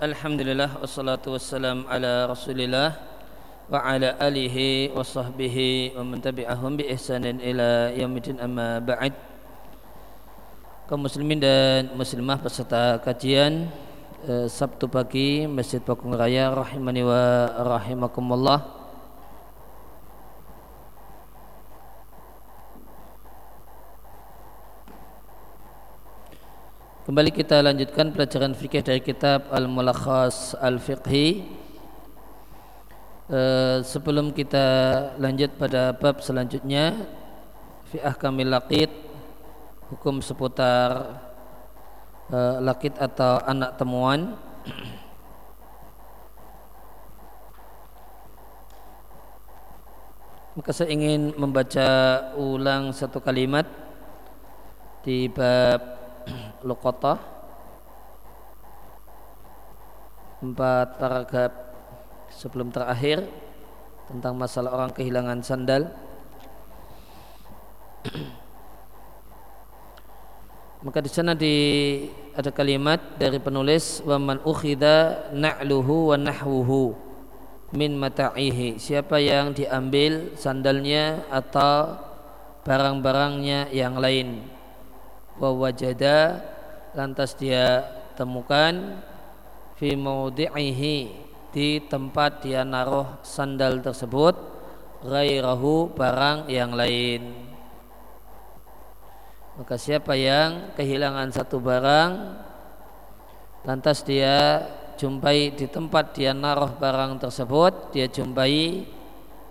Alhamdulillah wassalatu wassalam ala Rasulillah wa ala alihi wa sahbihi wa man tabi'ahum bi ihsanin ila yaumil amma ba'd. Kaum muslimin dan muslimah peserta kajian eh, Sabtu pagi Masjid Pakung Raya rahimani wa rahimakumullah. Kembali kita lanjutkan pelajaran fikih dari kitab Al-Mulakhas Al-Fiqhi. Uh, Sebelum kita lanjut pada bab selanjutnya Fi ahkamil laqid Hukum seputar uh, Laqid atau anak temuan. Maka saya ingin membaca ulang satu kalimat Di bab Luqatah empat paragraf sebelum terakhir tentang masalah orang kehilangan sandal. Maka di sana di ada kalimat dari penulis wa man ukhida na'luhu wa nahwuhu min mata'ihi. Siapa yang diambil sandalnya atau barang-barangnya yang lain wa wajada lantas dia temukan fi maudi'ihi di tempat dia naruh sandal tersebut ghairahu barang yang lain. Maka siapa yang kehilangan satu barang lantas dia jumpai di tempat dia naruh barang tersebut dia jumpai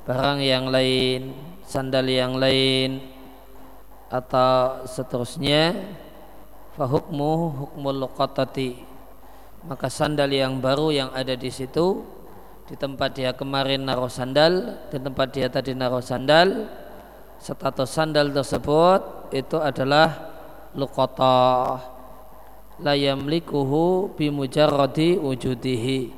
barang yang lain sandal yang lain atau seterusnya fahukmu hukmul luqatati. Maka sandal yang baru yang ada di situ di tempat dia kemarin naruh sandal di tempat dia tadi naruh sandal status sandal tersebut itu adalah luqatah. La yamlikuhu bimujarradi wujudihi.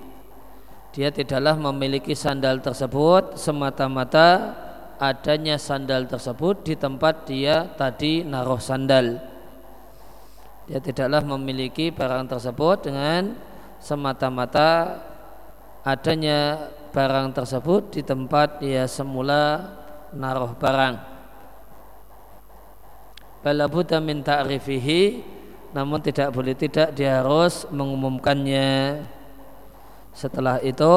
Dia tidaklah memiliki sandal tersebut semata-mata adanya sandal tersebut di tempat dia tadi naruh sandal. Dia tidaklah memiliki barang tersebut dengan semata-mata adanya barang tersebut di tempat dia semula naruh barang. Balabuta min ta'rifihi namun tidak boleh tidak dia harus mengumumkannya. Setelah itu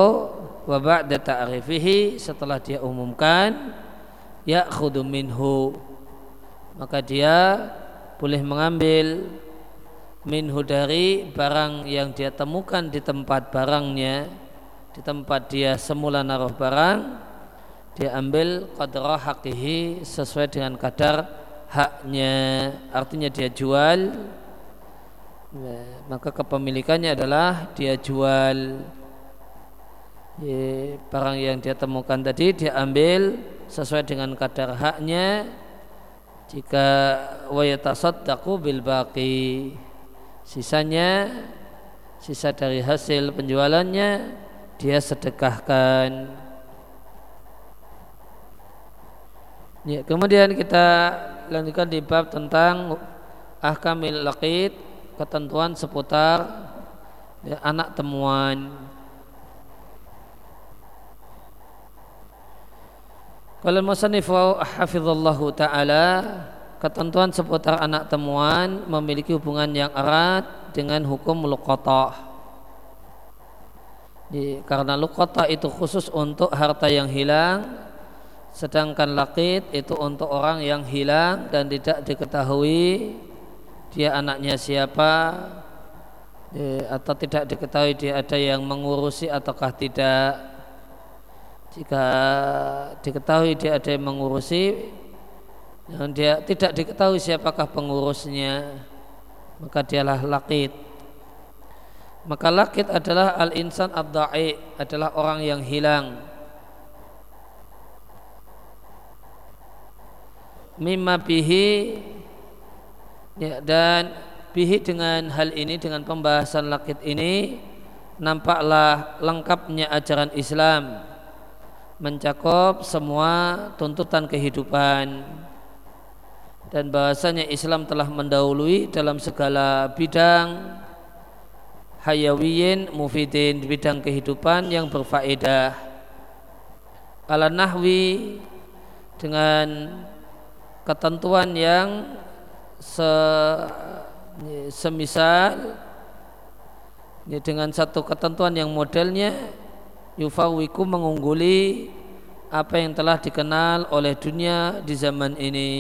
wa ba'da ta'rifihi setelah dia umumkan ya'khudhu minhu. Maka dia boleh mengambil minhu dari barang yang dia temukan di tempat barangnya. Di tempat dia semula naruh barang dia ambil qadra haqihi sesuai dengan kadar haknya. Artinya dia jual. Ya, maka kepemilikannya adalah dia jual. Barang yang dia temukan tadi dia ambil sesuai dengan kadar haknya jika wayatasaddaqu bil baqi sisanya sisa dari hasil penjualannya dia sedekahkan. Ya, kemudian kita lanjutkan di bab tentang ahkamil laqid ketentuan seputar ya, anak temuan Kalau musannif hafizallahu taala ketentuan seputar anak temuan memiliki hubungan yang erat dengan hukum luqatah. Karena luqatah itu khusus untuk harta yang hilang sedangkan lakit itu untuk orang yang hilang dan tidak diketahui dia anaknya siapa atau tidak diketahui dia ada yang mengurusi ataukah tidak jika diketahui dia ada yang mengurusi dan dia tidak diketahui siapakah pengurusnya maka dialah lakit. Maka lakit adalah al-insan ad-da'i adalah orang yang hilang. Mimma bihi ya, dan bihi dengan hal ini dengan pembahasan lakit ini nampaklah lengkapnya ajaran Islam mencakup semua tuntutan kehidupan. Dan bahasanya Islam telah mendahului dalam segala bidang hayawiyin mufidin di bidang kehidupan yang berfaedah. Ala nahwi dengan ketentuan yang se, semisal dengan satu ketentuan yang modelnya yufawiku mengungguli apa yang telah dikenal oleh dunia di zaman ini.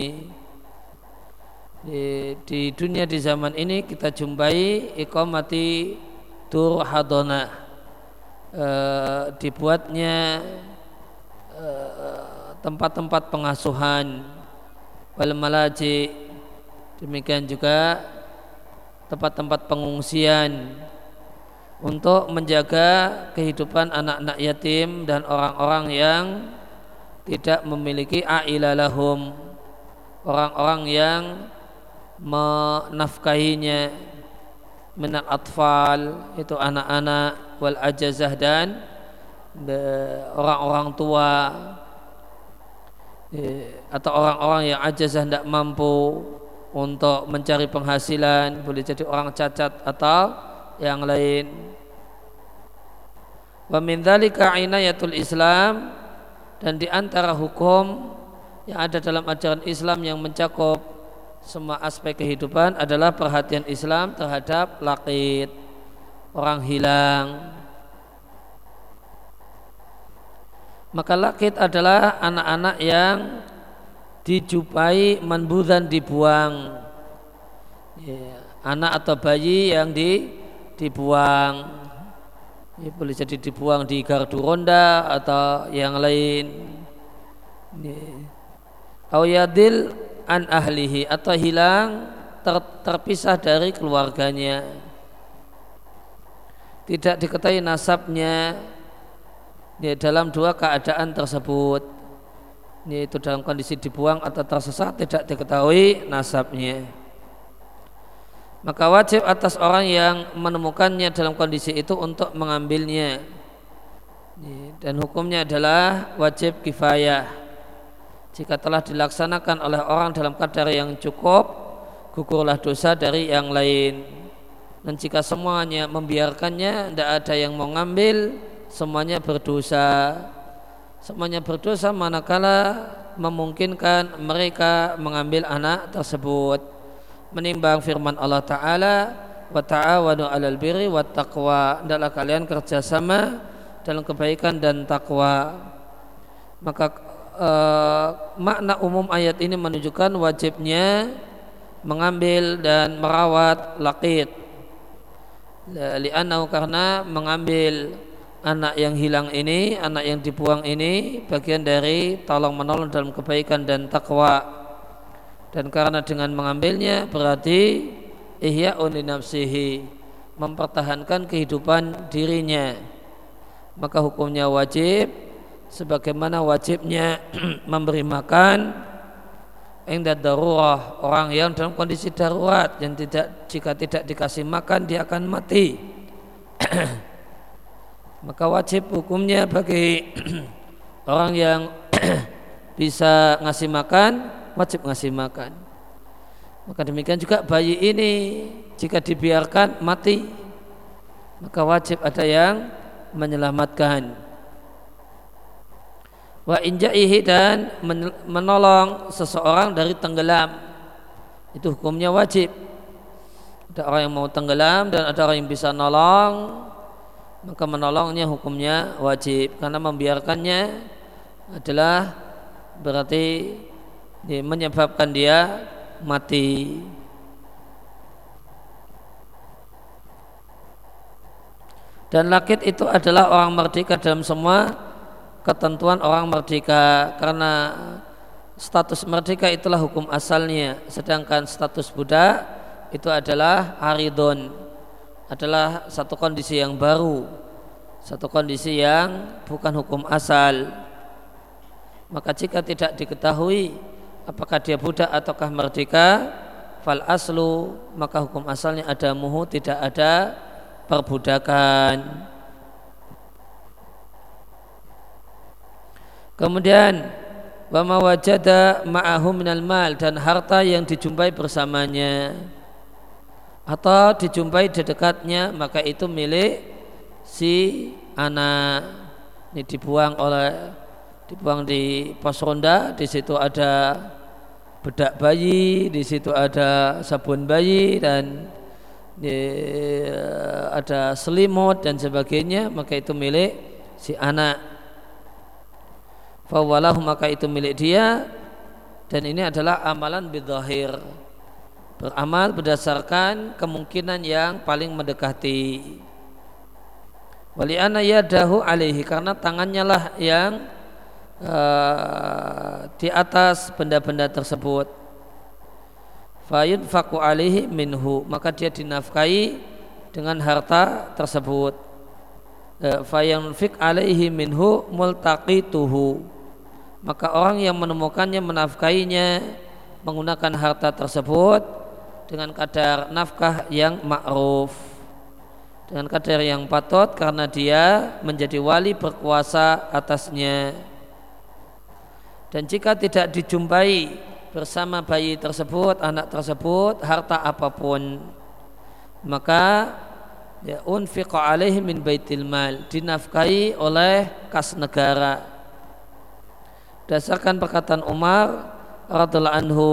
Di, di dunia di zaman ini kita jumpai ikomati tur hadona e, dibuatnya e, tempat-tempat pengasuhan wal malaji demikian juga tempat-tempat pengungsian untuk menjaga kehidupan anak-anak yatim dan orang-orang yang tidak memiliki ailalahum orang-orang yang menafkahinya. Minal atfal itu anak-anak wal ajazah dan orang-orang tua. Atau orang-orang yang ajazah tidak mampu untuk mencari penghasilan boleh jadi orang cacat atau yang lain. Wa min dzalika inayatul Islam. Dan di antara hukum yang ada dalam ajaran Islam yang mencakup semua aspek kehidupan adalah perhatian Islam terhadap lakit orang hilang. Maka lakit adalah anak-anak yang dijumpai manbudan dibuang. Ya, anak atau bayi yang di, dibuang. Ya, boleh jadi dibuang di gardu ronda atau yang lain. Awyadil an ahlihi atau hilang ter, terpisah dari keluarganya. Tidak diketahui nasabnya ya, dalam dua keadaan tersebut. Yaitu dalam kondisi dibuang atau tersesat tidak diketahui nasabnya maka wajib atas orang yang menemukannya dalam kondisi itu untuk mengambilnya. Dan hukumnya adalah wajib kifayah. Jika telah dilaksanakan oleh orang dalam kadar yang cukup gugurlah dosa dari yang lain. Dan jika semuanya membiarkannya tidak ada yang mau ngambil semuanya berdosa. Semuanya berdosa manakala memungkinkan mereka mengambil anak tersebut menimbang firman Allah Ta'ala wa ta'awanu alal birri wa taqwa. Adalah kalian kerjasama dalam kebaikan dan takwa maka uh, makna umum ayat ini menunjukkan wajibnya mengambil dan merawat laqid li'annahu karena mengambil anak yang hilang ini anak yang dibuang ini bagian dari tolong menolong dalam kebaikan dan takwa dan karena dengan mengambilnya berarti ihya nafsihi mempertahankan kehidupan dirinya. Maka hukumnya wajib sebagaimana wajibnya memberi makan inda darurah orang yang dalam kondisi darurat yang tidak jika tidak dikasih makan dia akan mati. Maka wajib hukumnya bagi orang yang bisa ngasih makan wajib ngasih makan. Maka demikian juga bayi ini jika dibiarkan mati maka wajib ada yang menyelamatkan. Wa injaihi dan menolong seseorang dari tenggelam itu hukumnya wajib. Ada orang yang mau tenggelam dan ada orang yang bisa nolong maka menolongnya hukumnya wajib karena membiarkannya adalah berarti menyebabkan dia mati. Dan lakit itu adalah orang merdeka dalam semua ketentuan orang merdeka. Karena status merdeka itulah hukum asalnya. Sedangkan status budak itu adalah haridon adalah satu kondisi yang baru. Satu kondisi yang bukan hukum asal. Maka jika tidak diketahui apakah dia budak ataukah merdeka? Fal aslu maka hukum asalnya ada muhu tidak ada perbudakan. Kemudian wa wajada ma'ahu minal mal dan harta yang dijumpai bersamanya. Atau dijumpai di dekatnya maka itu milik si anak. Ini dibuang oleh dibuang di pos ronda di situ ada bedak bayi di situ ada sabun bayi dan di, ada selimut dan sebagainya maka itu milik si anak. Fawalahu maka itu milik dia dan ini adalah amalan bidzahir beramal berdasarkan kemungkinan yang paling mendekati. Wali ana yadahu alaihi karena tangannya lah yang uh, di atas benda-benda tersebut. Fayud faku alaihi minhu maka dia dinafkahi dengan harta tersebut. Uh, fik alaihi minhu multaqituhu maka orang yang menemukannya menafkahinya menggunakan harta tersebut dengan kadar nafkah yang ma'ruf dengan kadar yang patut karena dia menjadi wali berkuasa atasnya dan jika tidak dijumpai bersama bayi tersebut anak tersebut harta apa pun maka ya unfiqa alaihi min baitil mal dinafkahi oleh kas negara. Dasarkan perkataan Umar radhiallahu anhu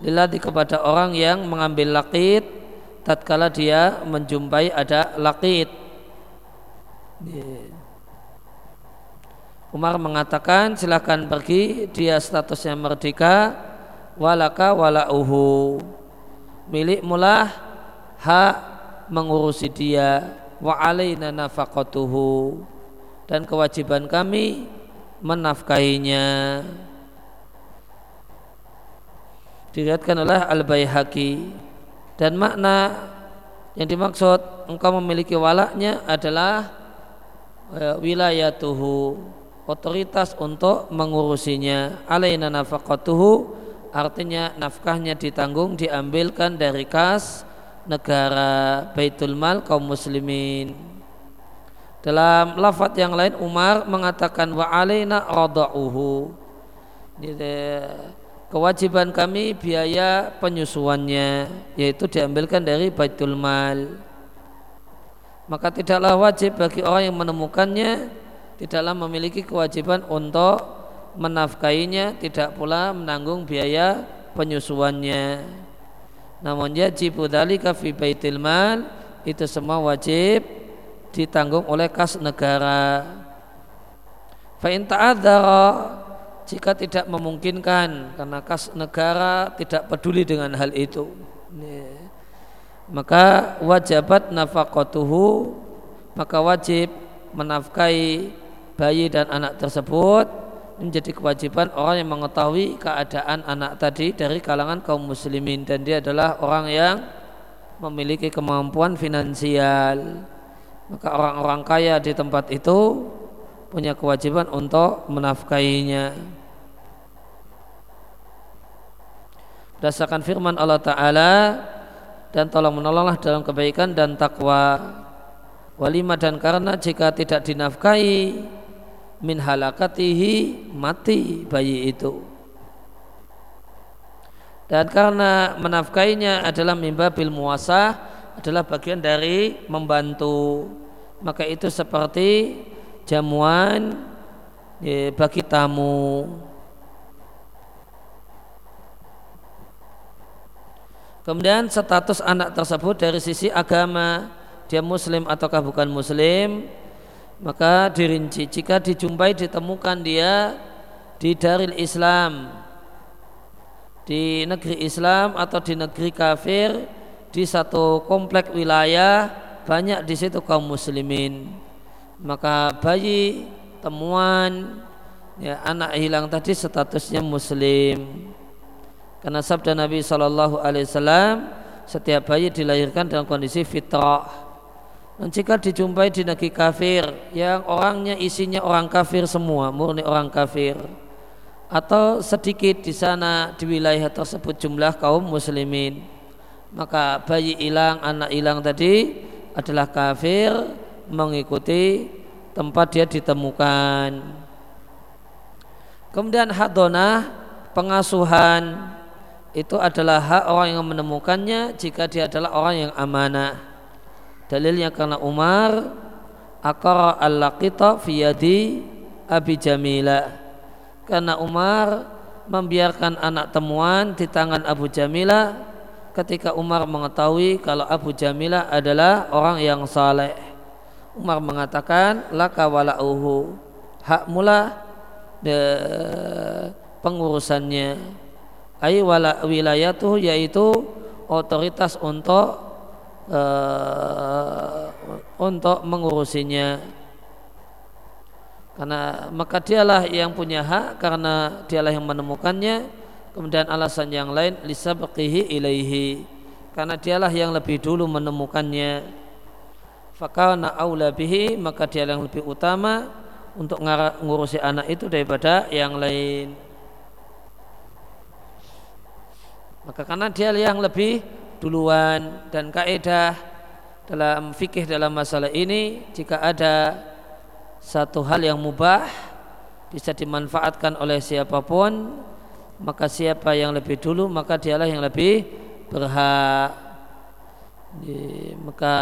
liladi kepada orang yang mengambil lakit tatkala dia menjumpai ada lakit Umar mengatakan silakan pergi dia statusnya merdeka walaka walauhu. Milik mulah hak mengurusi dia wa alaina nafaqatuhu. Dan kewajiban kami menafkahinya. Diriatkan oleh Al-Baihaqi. Dan makna yang dimaksud engkau memiliki walaknya adalah e, wilayah tuhu otoritas untuk mengurusinya. Alaina nafaqatuhu artinya nafkahnya ditanggung diambilkan dari kas negara Baitul Mal kaum muslimin. Dalam lafaz yang lain Umar mengatakan wa alaina radauhu. Kewajiban kami biaya penyusuannya yaitu diambilkan dari baitul mal. Maka tidaklah wajib bagi orang yang menemukannya tidaklah memiliki kewajiban untuk menafkainya tidak pula menanggung biaya penyusuannya. Namun yajibu dzalika fi baitil mal itu semua wajib ditanggung oleh kas negara. Fa in jika tidak memungkinkan karena kas negara tidak peduli dengan hal itu. Maka wajibat nafaqatuhu maka wajib menafkahi bayi dan anak tersebut menjadi kewajiban orang yang mengetahui keadaan anak tadi dari kalangan kaum muslimin. Dan dia adalah orang yang memiliki kemampuan finansial. Maka orang-orang kaya di tempat itu punya kewajiban untuk menafkahinya. berdasarkan firman Allah Ta'ala dan tolong menolonglah dalam kebaikan dan takwa. Walima dan karena jika tidak dinafkahi min halakatihi mati bayi itu. Dan karena menafkainya adalah mimbabil muasah adalah bagian dari membantu. Maka itu seperti jamuan ya, bagi tamu. Kemudian status anak tersebut dari sisi agama dia muslim ataukah bukan muslim maka dirinci jika dijumpai ditemukan dia di daril Islam di negeri Islam atau di negeri kafir di satu komplek wilayah banyak di situ kaum muslimin maka bayi temuan ya anak hilang tadi statusnya muslim karena sabda Nabi Wasallam setiap bayi dilahirkan dalam kondisi fitrah. Jika dijumpai di negeri kafir yang orangnya isinya orang kafir semua, murni orang kafir, atau sedikit di sana di wilayah tersebut jumlah kaum muslimin, maka bayi hilang, anak hilang tadi adalah kafir mengikuti tempat dia ditemukan. Kemudian hadonah pengasuhan itu adalah hak orang yang menemukannya jika dia adalah orang yang amanah. Dalilnya karena Umar akara al-laqita fi yadi Abi Jamila. Karena Umar membiarkan anak temuan di tangan Abu Jamila ketika Umar mengetahui kalau Abu Jamila adalah orang yang saleh. Umar mengatakan laka walauhu hak mula de pengurusannya ay wala wilayatuh yaitu otoritas untuk uh, untuk mengurusinya. Karena maka dialah yang punya hak karena dialah yang menemukannya. Kemudian alasan yang lain lisabqihi ilaihi. Karena dialah yang lebih dulu menemukannya. Fakana aula bihi maka dia yang lebih utama untuk ngurusi anak itu daripada yang lain. Maka karena dia yang lebih duluan dan kaidah dalam fikih dalam masalah ini jika ada satu hal yang mubah bisa dimanfaatkan oleh siapa pun maka siapa yang lebih dulu maka dialah yang lebih berhak. Maka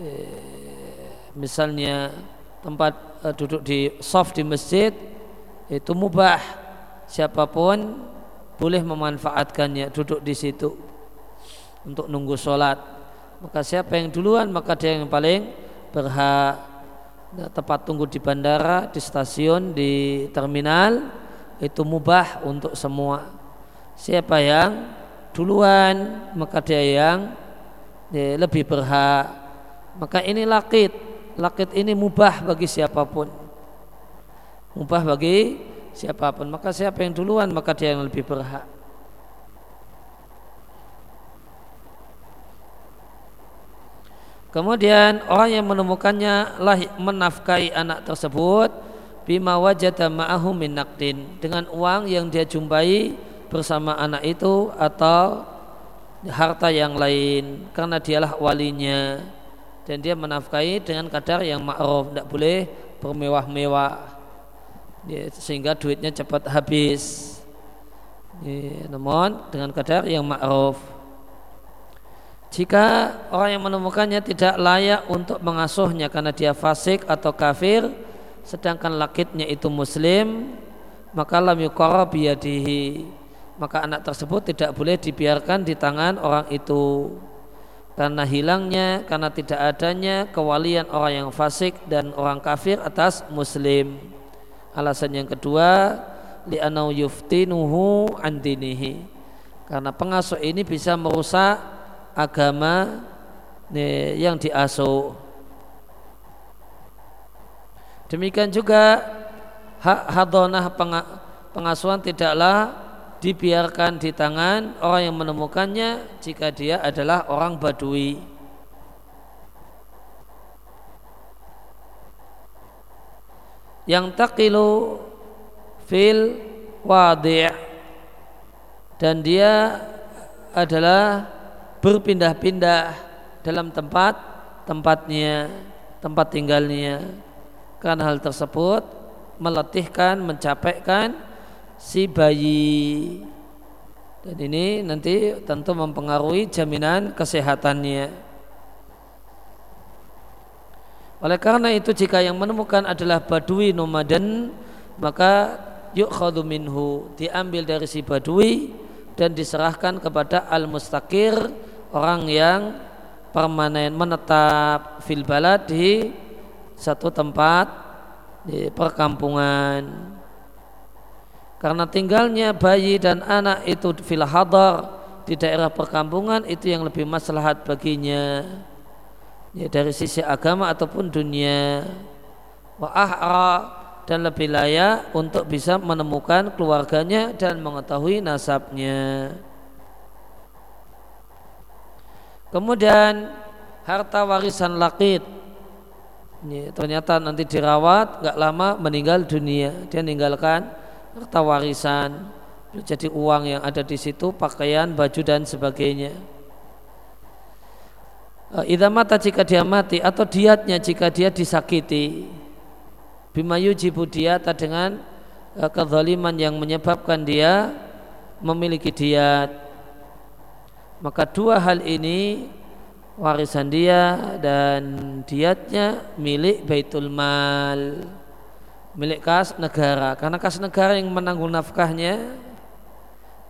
eh, misalnya tempat eh, duduk di soft di masjid itu mubah. Siapa pun boleh memanfaatkannya duduk di situ untuk nunggu sholat. Maka siapa yang duluan maka dia yang paling berhak. Tempat tunggu di bandara di stasiun di terminal itu mubah untuk semua. Siapa yang duluan maka dia yang ya, lebih berhak. Maka ini lakit. Lakit ini mubah bagi siapa pun. Mubah bagi siapa pun. Maka siapa yang duluan maka dia yang lebih berhak Kemudian orang yang menemukannya lah menafkahi anak tersebut bima wajada ma'ahu min naqdin. Dengan uang yang dia jumpai bersama anak itu atau harta yang lain karena dialah walinya. Dan dia menafkahi dengan kadar yang ma'ruf tidak boleh bermewah-mewah. Ya, sehingga duitnya cepat habis. Ya, namun dengan kadar yang ma'ruf jika orang yang menemukannya tidak layak untuk mengasuhnya karena dia fasik atau kafir sedangkan lakitnya itu muslim maka lam yuqarra biyadihi. Maka anak tersebut tidak boleh dibiarkan di tangan orang itu. Karena hilangnya karena tidak adanya kewalian orang yang fasik dan orang kafir atas muslim. Alasan yang kedua li'anau yuftinuhu an dinihi. Karena pengasuh ini bisa merusak agama yang diasuh. Demikian juga hak hadonah pengasuhan tidaklah dibiarkan di tangan orang yang menemukannya jika dia adalah orang badui. yang taqilu fil wadi' dan dia adalah berpindah-pindah dalam tempat tempatnya tempat tinggalnya. Karena hal tersebut meletihkan mencapaikan si bayi. Dan ini nanti tentu mempengaruhi jaminan kesehatannya. Oleh karena itu jika yang menemukan adalah badui nomaden maka yuk minhu diambil dari si badui dan diserahkan kepada al mustakir orang yang permanen menetap fil balad di satu tempat di perkampungan. Karena tinggalnya bayi dan anak itu fil hadar di daerah perkampungan itu yang lebih maslahat baginya. Ya, dari sisi agama ataupun dunia. Wa ahra dan lebih layak untuk bisa menemukan keluarganya dan mengetahui nasabnya. Kemudian harta warisan lakit. Ini ternyata nanti dirawat nggak lama meninggal dunia. Dia meninggalkan harta warisan. Jadi uang yang ada di situ pakaian baju dan sebagainya. Eh, idza mata jika dia mati atau diatnya jika dia disakiti bima yujibu diata dengan uh, kezaliman yang menyebabkan dia memiliki diat. Maka dua hal ini warisan dia dan diatnya milik Baitul Mal milik kas negara. Karena kas negara yang menanggung nafkahnya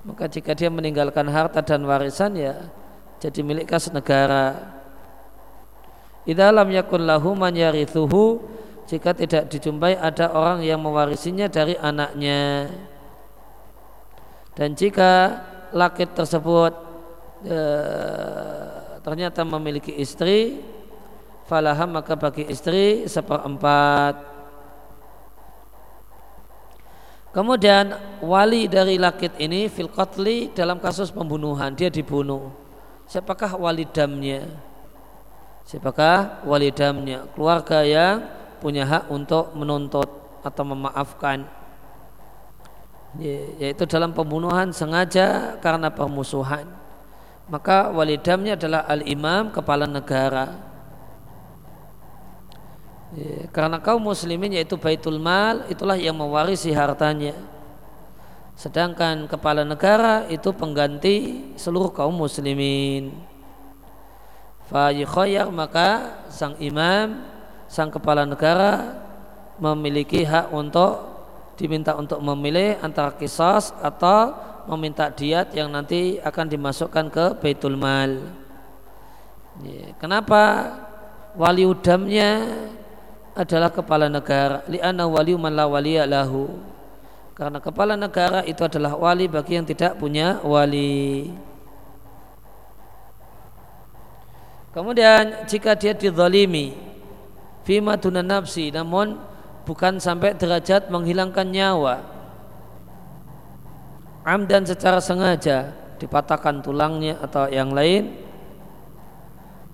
maka jika dia meninggalkan harta dan warisan ya jadi milik kas negara. Idalam yakun lahu man yarithuhu jika tidak dijumpai ada orang yang mewarisinya dari anaknya dan jika laki tersebut e, ternyata memiliki istri falaham maka bagi istri seperempat Kemudian wali dari lakit ini fil qatli dalam kasus pembunuhan dia dibunuh. Siapakah wali damnya? Siapakah wali damnya? Keluarga yang punya hak untuk menuntut atau memaafkan. Yaitu dalam pembunuhan sengaja karena permusuhan. Maka wali damnya adalah al-imam kepala negara karena kaum muslimin yaitu baitul mal itulah yang mewarisi hartanya. Sedangkan kepala negara itu pengganti seluruh kaum muslimin. Fa maka sang imam, sang kepala negara memiliki hak untuk diminta untuk memilih antara kisas atau meminta diat yang nanti akan dimasukkan ke baitul mal. Kenapa wali udamnya adalah kepala negara? Li'anna wali man la waliya lahu. Karena kepala negara itu adalah wali bagi yang tidak punya wali. Kemudian jika dia dizalimi fima dunan nafsi. Namun bukan sampai derajat menghilangkan nyawa. Amdan secara sengaja dipatahkan tulangnya atau yang lain.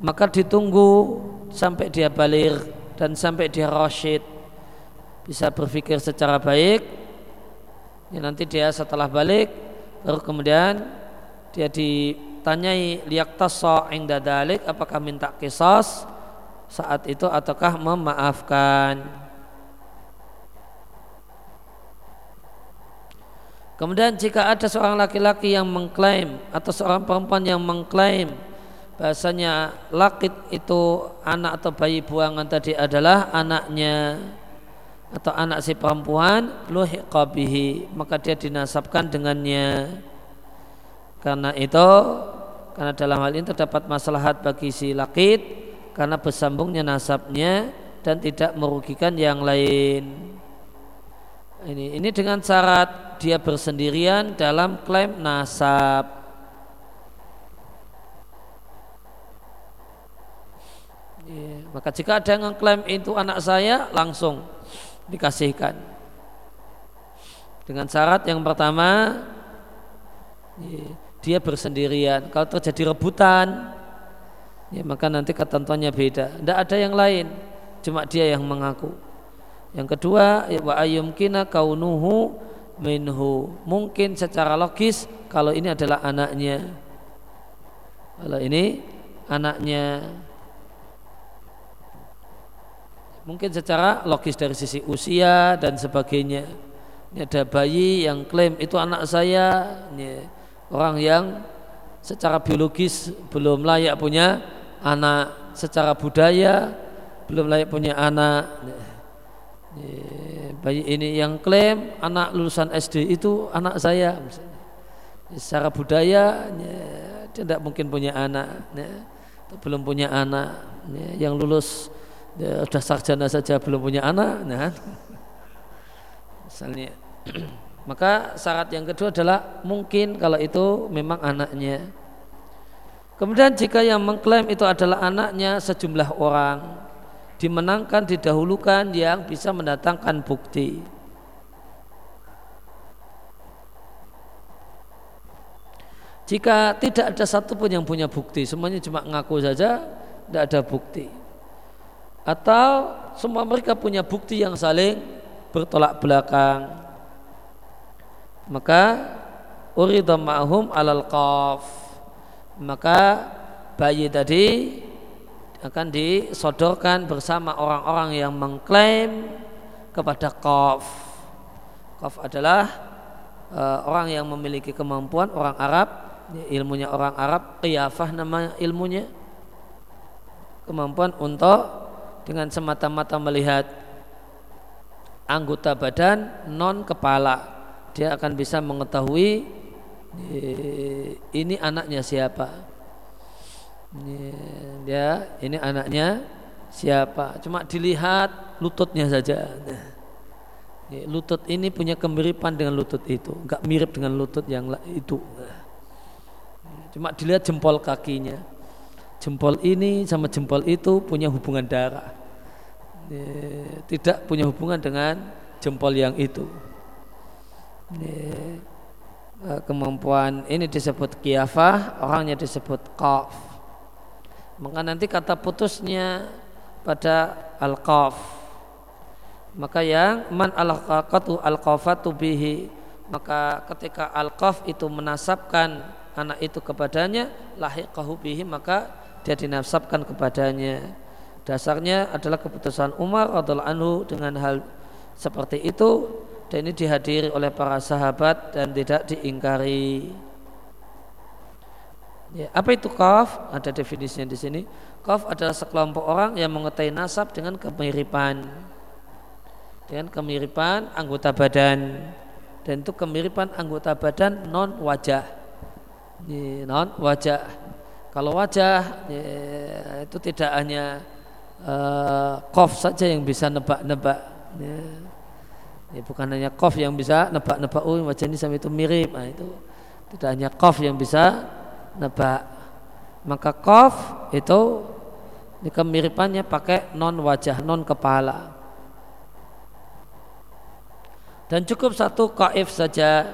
Maka ditunggu sampai dia balik dan sampai dia rasyid. Bisa berpikir secara baik. Ya nanti dia setelah balik baru kemudian dia ditanyai liak tasa inda dalik? Apakah minta kisos saat itu ataukah memaafkan? Kemudian jika ada seorang laki-laki yang mengklaim atau seorang perempuan yang mengklaim bahasanya lakit itu anak atau bayi buangan tadi adalah anaknya atau anak si perempuan luhiqabihi maka dia dinasabkan dengannya. Karena itu karena dalam hal ini terdapat maslahat bagi si lakit karena bersambungnya nasabnya dan tidak merugikan yang lain ini ini dengan syarat dia bersendirian dalam klaim nasab Ya, maka jika ada yang mengklaim itu anak saya langsung dikasihkan. Dengan syarat yang pertama ya, dia bersendirian. Kalau terjadi rebutan ya maka nanti ketentuannya beda. Tidak ada yang lain, cuma dia yang mengaku. Yang kedua, ya, wa ayumkina kaunuhu minhu. Mungkin secara logis kalau ini adalah anaknya. Kalau ini anaknya mungkin secara logis dari sisi usia dan sebagainya ini ada bayi yang klaim itu anak saya ini orang yang secara biologis belum layak punya anak secara budaya belum layak punya anak. Bayi ini yang klaim anak lulusan SD itu anak saya secara budaya dia tidak mungkin punya anak belum punya anak yang lulus ya, sudah sarjana saja belum punya anak nah. Misalnya. Maka syarat yang kedua adalah mungkin kalau itu memang anaknya kemudian jika yang mengklaim itu adalah anaknya sejumlah orang dimenangkan didahulukan yang bisa mendatangkan bukti. Jika tidak ada satupun yang punya bukti semuanya cuma ngaku saja tidak ada bukti. Atau semua mereka punya bukti yang saling bertolak belakang. Maka urida ma'hum alal qaf maka bayi tadi akan disodorkan bersama orang-orang yang mengklaim kepada qaf. Qaf adalah uh, orang yang memiliki kemampuan orang Arab ilmunya orang Arab qiyafah nama ilmunya. Kemampuan untuk dengan semata-mata melihat anggota badan non kepala. Dia akan bisa mengetahui ini anaknya siapa? Dia ini anaknya siapa? Cuma dilihat lututnya saja. Lutut ini punya kemiripan dengan lutut itu. Enggak mirip dengan lutut yang itu. Cuma dilihat jempol kakinya. Jempol ini sama jempol itu punya hubungan darah. Tidak punya hubungan dengan jempol yang itu. Eh, kemampuan ini disebut kiafah orangnya disebut qaf. Maka nanti kata putusnya pada al-qaf. Maka yang man al-qatu al-qafatu bihi maka ketika al-qaf itu menasabkan anak itu kepadanya lahiqahu bihi maka dia dinasabkan kepadanya. Dasarnya adalah keputusan Umar radhiallahu anhu dengan hal seperti itu dan ini dihadiri oleh para sahabat dan tidak diingkari. Ya, apa itu qaf? Ada definisinya di sini. Qaf adalah sekelompok orang yang mengetahui nasab dengan kemiripan. Dengan kemiripan anggota badan. Dan itu kemiripan anggota badan non wajah non wajah kalau wajah ya, itu tidak hanya uh, kof saja yang bisa nebak-nebak ya. Ya, bukan hanya kof yang bisa nebak-nebak oh wajah ini sama itu mirip. Nah, itu tidak hanya kof yang bisa nebak. Maka kof itu ini kemiripannya pakai non wajah non kepala. Dan cukup satu kaif saja.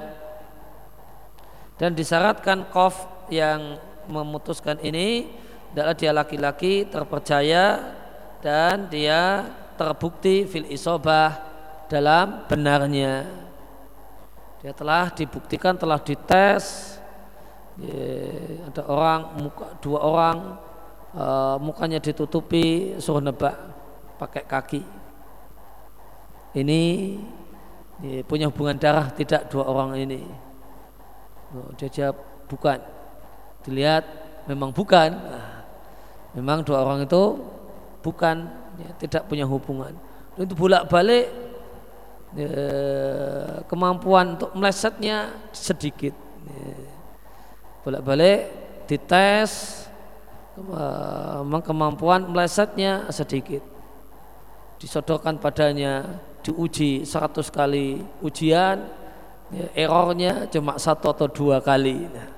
Dan disyaratkan kof yang memutuskan ini adalah dia laki-laki terpercaya dan dia terbukti fil isobah dalam benarnya. Dia telah dibuktikan telah dites. Ya, ada orang muka, dua orang uh, mukanya ditutupi suruh nebak pakai kaki. Ini punya hubungan darah tidak dua orang ini. Oh, dia jawab bukan. Dilihat memang bukan. Nah, memang dua orang itu bukan ya, tidak punya hubungan. Itu bolak ya, kemampuan untuk melesetnya sedikit. Ya, bolak balik dites kemampuan melesetnya sedikit. Disodorkan padanya diuji 100 kali ujian ya, errornya cuma satu atau dua kali. Nah,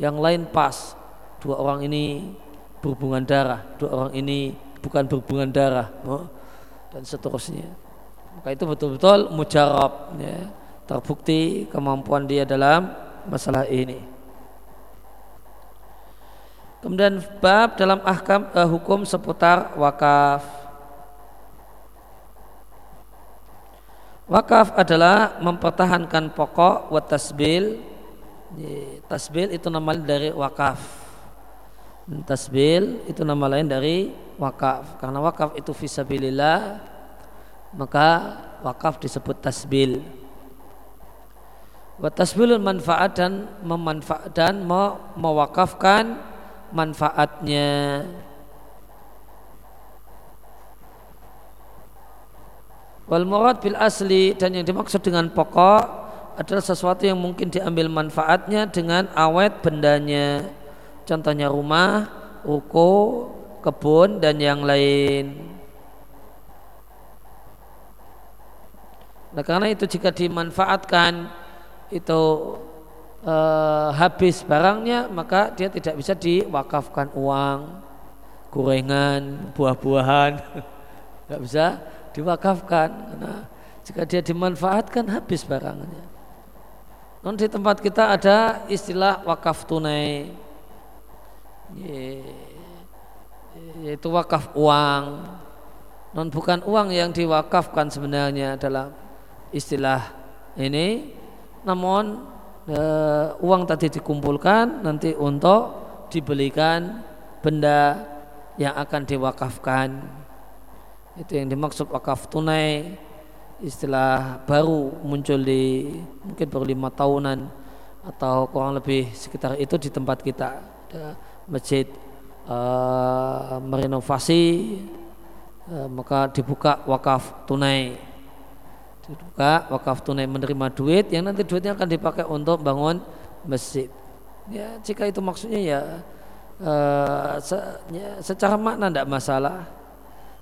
yang lain pas. Dua orang ini berhubungan darah dua orang ini bukan berhubungan darah dan seterusnya maka itu betul-betul mujarab ya, terbukti kemampuan dia dalam masalah ini kemudian bab dalam ahkam uh, hukum seputar wakaf Wakaf adalah mempertahankan pokok wa tasbil. Tasbil itu nama dari wakaf. Tasbil itu nama lain dari wakaf. Karena wakaf itu fisabilillah, maka wakaf disebut tasbil. Wa tasbilun manfaat dan memanfaat dan mewakafkan manfaatnya Wal murad bil asli dan yang dimaksud dengan pokok adalah sesuatu yang mungkin diambil manfaatnya dengan awet bendanya. Contohnya rumah, ruko, kebun dan yang lain. Nah karena itu jika dimanfaatkan itu e, habis barangnya maka dia tidak bisa diwakafkan uang, gorengan, buah-buahan, nggak bisa diwakafkan karena jika dia dimanfaatkan habis barangnya. Non di tempat kita ada istilah wakaf tunai yaitu wakaf uang. Non bukan uang yang diwakafkan sebenarnya dalam istilah ini, namun e, uang tadi dikumpulkan nanti untuk dibelikan benda yang akan diwakafkan. Itu yang dimaksud wakaf tunai. Istilah baru muncul di mungkin baru lima tahunan atau kurang lebih sekitar itu di tempat kita. Ada masjid uh, merenovasi uh, maka dibuka wakaf tunai dibuka wakaf tunai menerima duit yang nanti duitnya akan dipakai untuk bangun masjid. Ya jika itu maksudnya ya, uh, se ya secara makna tidak masalah.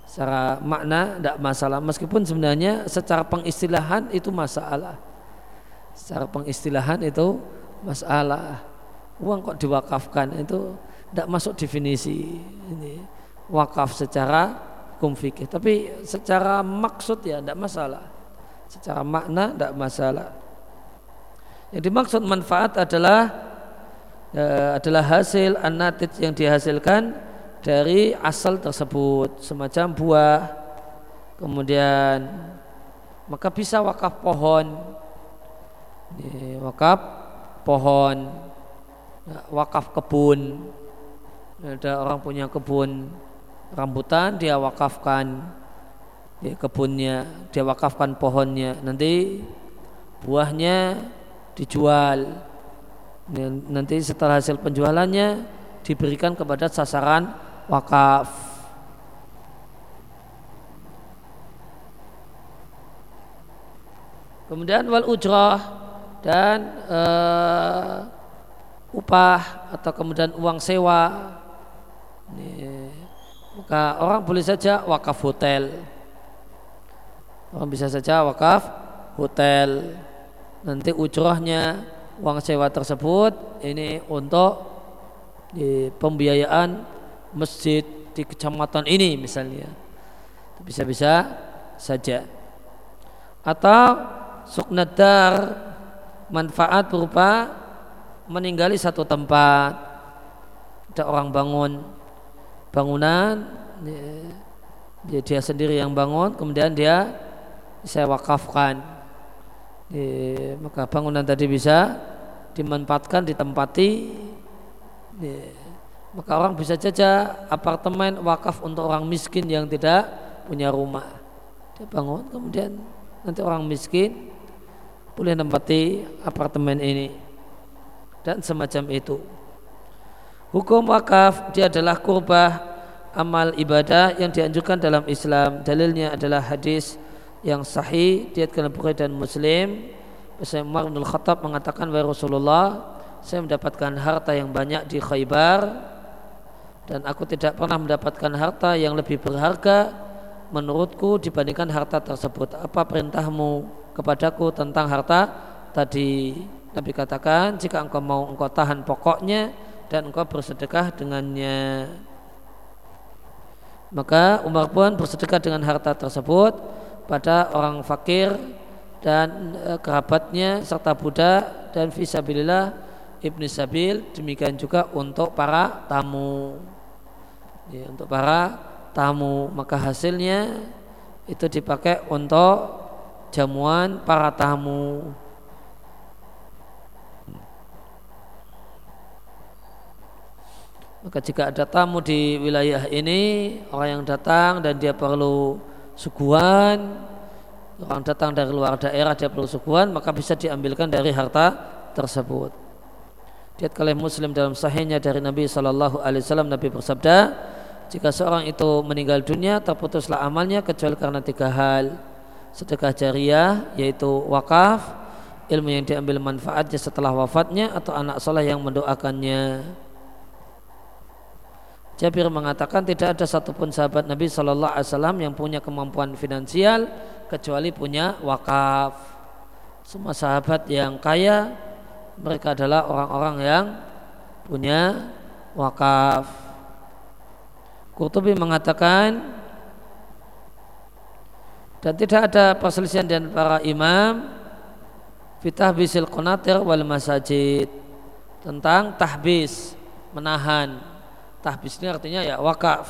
Secara makna tidak masalah. Meskipun sebenarnya secara pengistilahan itu masalah. Secara pengistilahan itu masalah. Uang kok diwakafkan itu tidak masuk definisi ini wakaf secara hukum tapi secara maksud ya tidak masalah secara makna tidak masalah. Yang dimaksud manfaat adalah ya, adalah hasil anatid yang dihasilkan dari asal tersebut. Semacam buah kemudian maka bisa wakaf pohon. Wakaf pohon ya, wakaf kebun. Ada orang punya kebun rambutan dia wakafkan di kebunnya dia wakafkan pohonnya. Nanti buahnya dijual. Nanti setelah hasil penjualannya diberikan kepada sasaran wakaf. Kemudian wal ujrah dan uh, upah atau kemudian uang sewa. Ini, maka orang boleh saja wakaf hotel orang bisa saja wakaf hotel. Nanti ujrohnya uang sewa tersebut ini untuk di pembiayaan masjid di kecamatan ini misalnya. Bisa-bisa saja. Atau suknadar manfaat berupa meninggali satu tempat. Ada orang bangun bangunan ya, dia sendiri yang bangun kemudian dia saya wakafkan. Ya, maka bangunan tadi bisa dimanfaatkan ditempati. Ya, maka orang bisa saja apartemen wakaf untuk orang miskin yang tidak punya rumah. Dia bangun kemudian nanti orang miskin boleh menempati apartemen ini dan semacam itu. Hukum wakaf dia adalah kurbah amal ibadah yang dianjurkan dalam Islam. Dalilnya adalah hadis yang sahih diatkan Bukhari dan Muslim Saya Umar bin Khattab mengatakan wahai Rasulullah saya mendapatkan harta yang banyak di Khaybar dan aku tidak pernah mendapatkan harta yang lebih berharga menurutku dibandingkan harta tersebut. Apa perintahmu kepadaku tentang harta tadi? Nabi katakan, jika engkau mau engkau tahan pokoknya dan engkau bersedekah dengannya. Maka Umar pun bersedekah dengan harta tersebut pada orang fakir dan e, kerabatnya serta budak dan visabilillah ibni sabil. Demikian juga untuk para tamu. Ya, untuk para tamu. Maka hasilnya itu dipakai untuk jamuan para tamu. Maka jika ada tamu di wilayah ini orang yang datang dan dia perlu suguhan. Orang datang dari luar daerah dia perlu suguhan maka bisa diambilkan dari harta tersebut. Lihat kalian Muslim dalam sahihnya dari Nabi Shallallahu Alaihi Wasallam Nabi bersabda jika seorang itu meninggal dunia terputuslah amalnya kecuali karena tiga hal. Sedekah jariah yaitu wakaf ilmu yang diambil manfaatnya setelah wafatnya atau anak soleh yang mendoakannya Jabir mengatakan tidak ada satupun sahabat Nabi Shallallahu Alaihi Wasallam yang punya kemampuan finansial kecuali punya wakaf. Semua sahabat yang kaya mereka adalah orang-orang yang punya wakaf. Qurtubi mengatakan dan tidak ada perselisihan dan para imam fitah bisil konatir wal masajid tentang tahbis menahan tahbis ini artinya ya wakaf.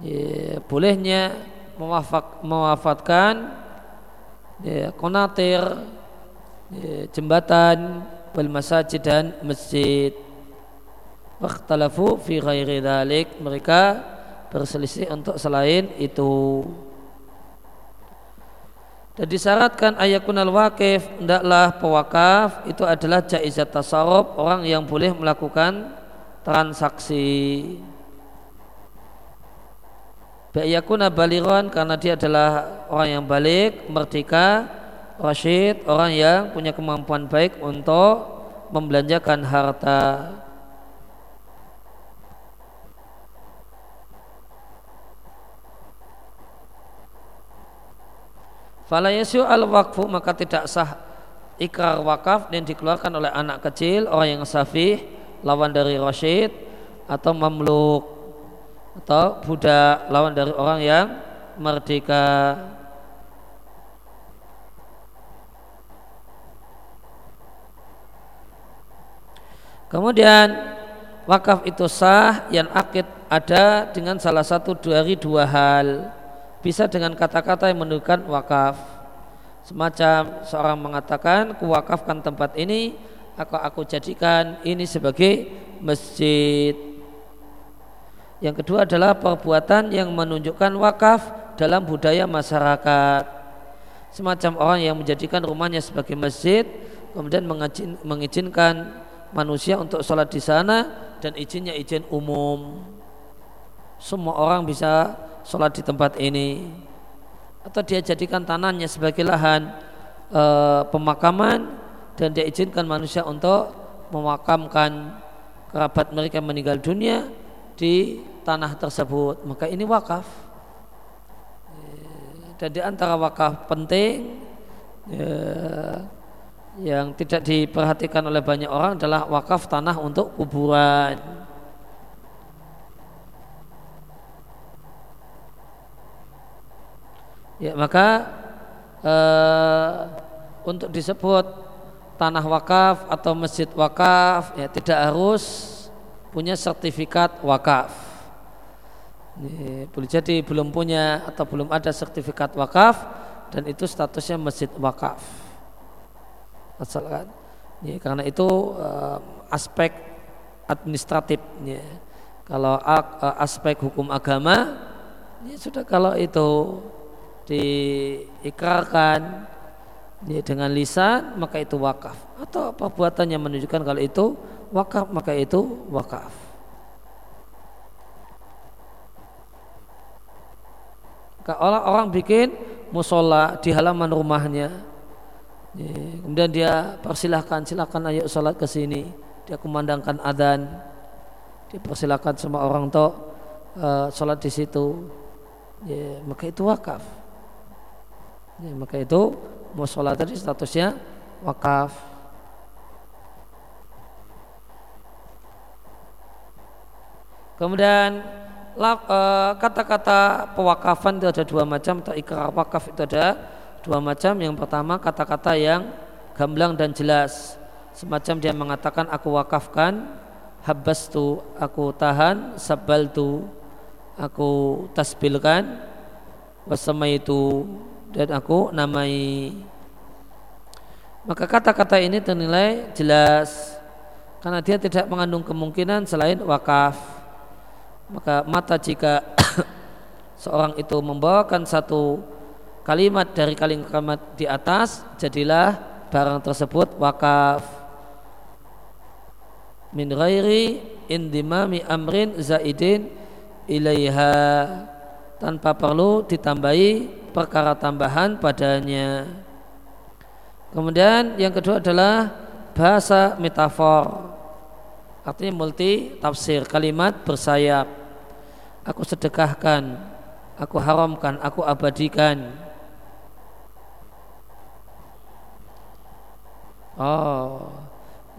Ya, bolehnya mewafak, mewafatkan ya, konatir ya, jembatan wal masajid dan masjid. Wakhtalafu fi ghairi dalik Mereka berselisih untuk selain itu. Dan disyaratkan ayakunal wakif hendaklah pewakaf itu adalah jaizat tasarruf orang yang boleh melakukan transaksi Bayakuna baliron karena dia adalah orang yang balik, merdeka, rasyid, orang yang punya kemampuan baik untuk membelanjakan harta. Fala al wakfu maka tidak sah ikrar wakaf dan dikeluarkan oleh anak kecil, orang yang safih, lawan dari rasyid atau mamluk atau budak lawan dari orang yang merdeka. Kemudian wakaf itu sah yang akid ada dengan salah satu dari dua hal bisa dengan kata-kata yang menunjukkan wakaf semacam seorang mengatakan kuwakafkan tempat ini aku aku jadikan ini sebagai masjid. Yang kedua adalah perbuatan yang menunjukkan wakaf dalam budaya masyarakat. Semacam orang yang menjadikan rumahnya sebagai masjid kemudian mengizinkan manusia untuk sholat di sana dan izinnya izin umum. Semua orang bisa sholat di tempat ini. Atau dia jadikan tanahnya sebagai lahan e, pemakaman dan dia izinkan manusia untuk memakamkan kerabat mereka meninggal dunia di tanah tersebut. Maka ini wakaf. Dan di antara wakaf penting ya, yang tidak diperhatikan oleh banyak orang adalah wakaf tanah untuk kuburan. Ya maka uh, untuk disebut tanah wakaf atau masjid wakaf ya tidak harus punya sertifikat wakaf. Ini, boleh jadi belum punya atau belum ada sertifikat wakaf dan itu statusnya masjid wakaf. Asalkan ya, karena itu uh, aspek administratif ya. kalau uh, aspek hukum agama ya sudah kalau itu diikrarkan ya, dengan lisan maka itu wakaf. Atau perbuatan yang menunjukkan kalau itu wakaf maka itu wakaf. Orang orang bikin musola di halaman rumahnya ya, kemudian dia persilahkan silakan ayo sholat ke sini. Dia kumandangkan adan dia persilahkan semua orang tok uh, sholat di situ. Ya, maka itu wakaf. Ya, maka itu musola tadi statusnya wakaf. Kemudian eh, kata-kata pewakafan itu ada dua macam atau ikrar wakaf itu ada dua macam. Yang pertama kata-kata yang gamblang dan jelas. Semacam dia mengatakan aku wakafkan habas tu aku tahan sabal tu aku tasbilkan wasamai itu dan aku namai. Maka kata-kata ini ternilai jelas. Karena dia tidak mengandung kemungkinan selain wakaf. Maka mata jika seorang itu membawakan satu kalimat dari kalimat di atas jadilah barang tersebut wakaf. Min ghairi indimami amrin zaidin ilaiha. Tanpa perlu ditambahi perkara tambahan padanya. Kemudian yang kedua adalah bahasa metafor. Artinya multi tafsir, kalimat bersayap. Aku sedekahkan, aku haramkan, aku abadikan. Oh,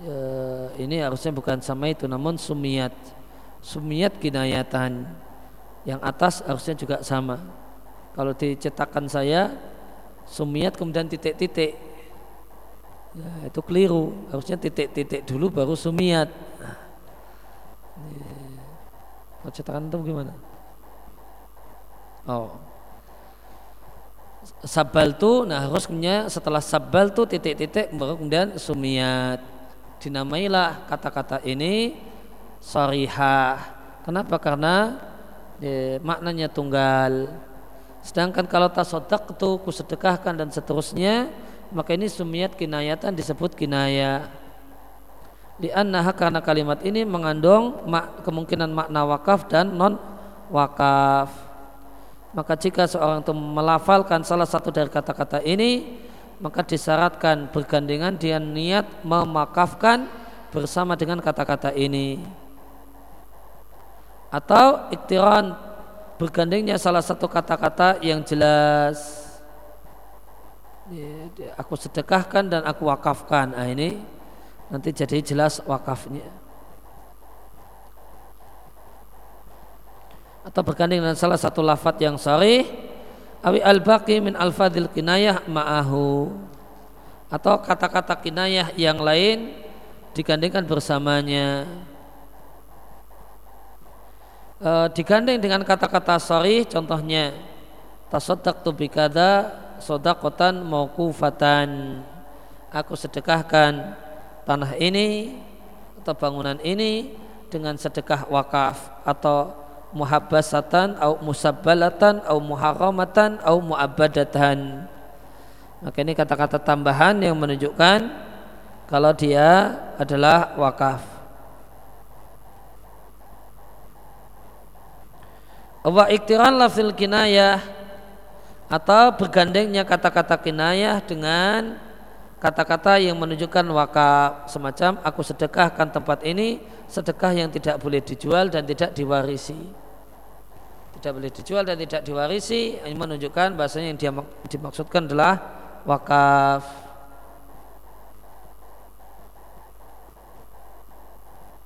ya, ini harusnya bukan sama itu, namun sumiyat. Sumiyat kinayatan. Yang atas harusnya juga sama. Kalau dicetakan saya sumiat kemudian titik-titik. Ya, itu keliru. Harusnya titik-titik dulu baru sumiat. Kalau cetakan itu gimana oh. Sabal tu nah harusnya setelah sabal tu titik-titik baru kemudian sumiat. Dinamailah kata-kata ini sorihah kenapa? Karena eh, maknanya tunggal Sedangkan kalau tasodak itu kusedekahkan dan seterusnya, maka ini sumiat kinayatan disebut kinaya. Liannaha karena kalimat ini mengandung mak, kemungkinan makna wakaf dan non wakaf. Maka jika seorang itu melafalkan salah satu dari kata-kata ini, maka disyaratkan bergandengan dia niat memakafkan bersama dengan kata-kata ini. Atau iktiran bergandengnya salah satu kata-kata yang jelas. Aku sedekahkan dan aku wakafkan. Nah ini nanti jadi jelas wakafnya. Atau bergandeng dengan salah satu lafat yang sahih awi al baqi min al fadil kinayah ma'ahu. Atau kata-kata kinayah yang lain digandengkan bersamanya e, digandeng dengan kata-kata sorry contohnya tasodak tu bikada sodakotan mauqufatan. Aku sedekahkan tanah ini atau bangunan ini dengan sedekah wakaf atau muhabbasatan atau musabbalatan atau muharramatan atau muabadatan maka ini kata-kata tambahan yang menunjukkan kalau dia adalah wakaf wa iktiran lafzil kinayah. Atau bergandengnya kata-kata kinayah dengan kata-kata yang menunjukkan wakaf. Semacam aku sedekahkan tempat ini sedekah yang tidak boleh dijual dan tidak diwarisi. Tidak boleh dijual dan tidak diwarisi ini menunjukkan bahasanya yang dia dimaksudkan adalah wakaf.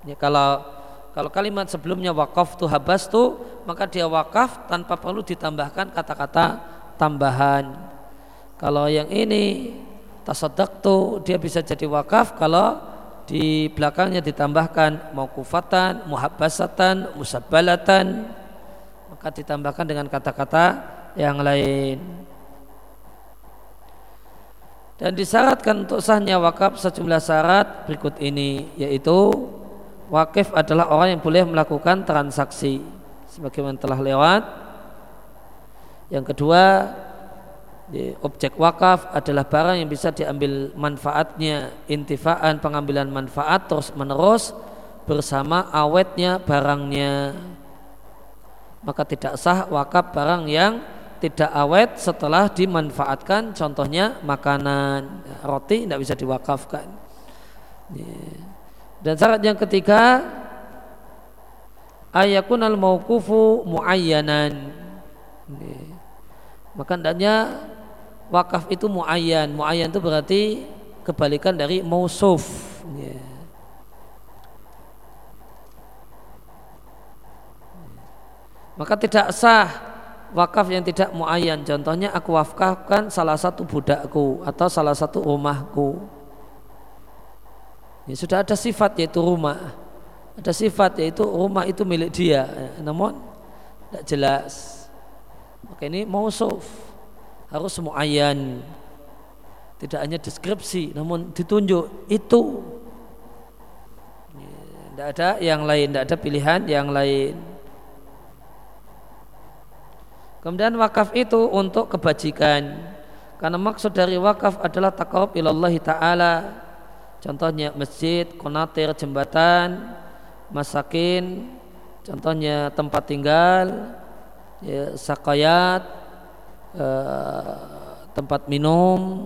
Ya kalau kalau kalimat sebelumnya wakaf tu habas tu maka dia wakaf tanpa perlu ditambahkan kata-kata tambahan. Kalau yang ini tasadak tu dia bisa jadi wakaf kalau di belakangnya ditambahkan maukufatan, muhabbasatan, musabbalatan maka ditambahkan dengan kata-kata yang lain. Dan disyaratkan untuk sahnya wakaf sejumlah syarat berikut ini yaitu Wakif adalah orang yang boleh melakukan transaksi sebagaimana telah lewat. Yang kedua, objek wakaf adalah barang yang bisa diambil manfaatnya, intifaan pengambilan manfaat terus menerus bersama awetnya barangnya. Maka tidak sah wakaf barang yang tidak awet setelah dimanfaatkan contohnya makanan roti tidak bisa diwakafkan yeah. Dan syarat yang ketiga ayakun al mauqufu muayyanan. Maka hendaknya wakaf itu muayyan. Muayyan itu berarti kebalikan dari mausuf. Maka tidak sah wakaf yang tidak muayyan. Contohnya aku wakafkan salah satu budakku atau salah satu rumahku. Ya, sudah ada sifat yaitu rumah. Ada sifat yaitu rumah itu milik dia. Namun tidak jelas. Maka ini mausuf harus muayyan. Tidak hanya deskripsi, namun ditunjuk itu. Tidak ya, ada yang lain, tidak ada pilihan yang lain. Kemudian wakaf itu untuk kebajikan. Karena maksud dari wakaf adalah takarub ilallahi ta'ala Contohnya masjid, konatir, jembatan, masakin, contohnya tempat tinggal, ya, sakayat, eh, tempat minum.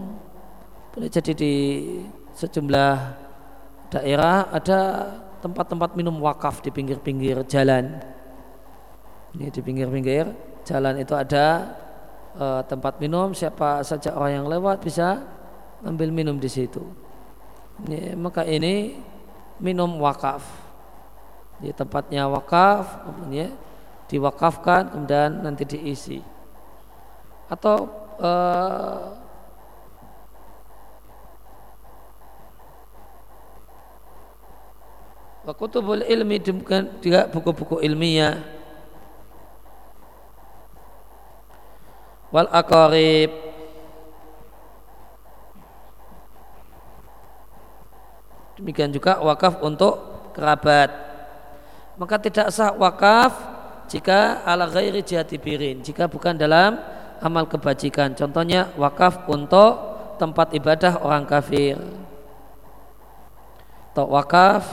Boleh jadi di sejumlah daerah ada tempat-tempat minum wakaf di pinggir-pinggir jalan. Ini di pinggir-pinggir jalan itu ada uh, tempat minum. Siapa saja orang yang lewat bisa ambil minum di situ maka ini minum wakaf. Di tempatnya wakaf ya, diwakafkan kemudian nanti diisi. Atau uh, Wakutubul ilmi juga buku-buku ilmiah. Wal akarib Demikian juga wakaf untuk kerabat. Maka tidak sah wakaf jika ala ghairi jihati birin. Jika bukan dalam amal kebajikan. Contohnya wakaf untuk tempat ibadah orang kafir. Atau wakaf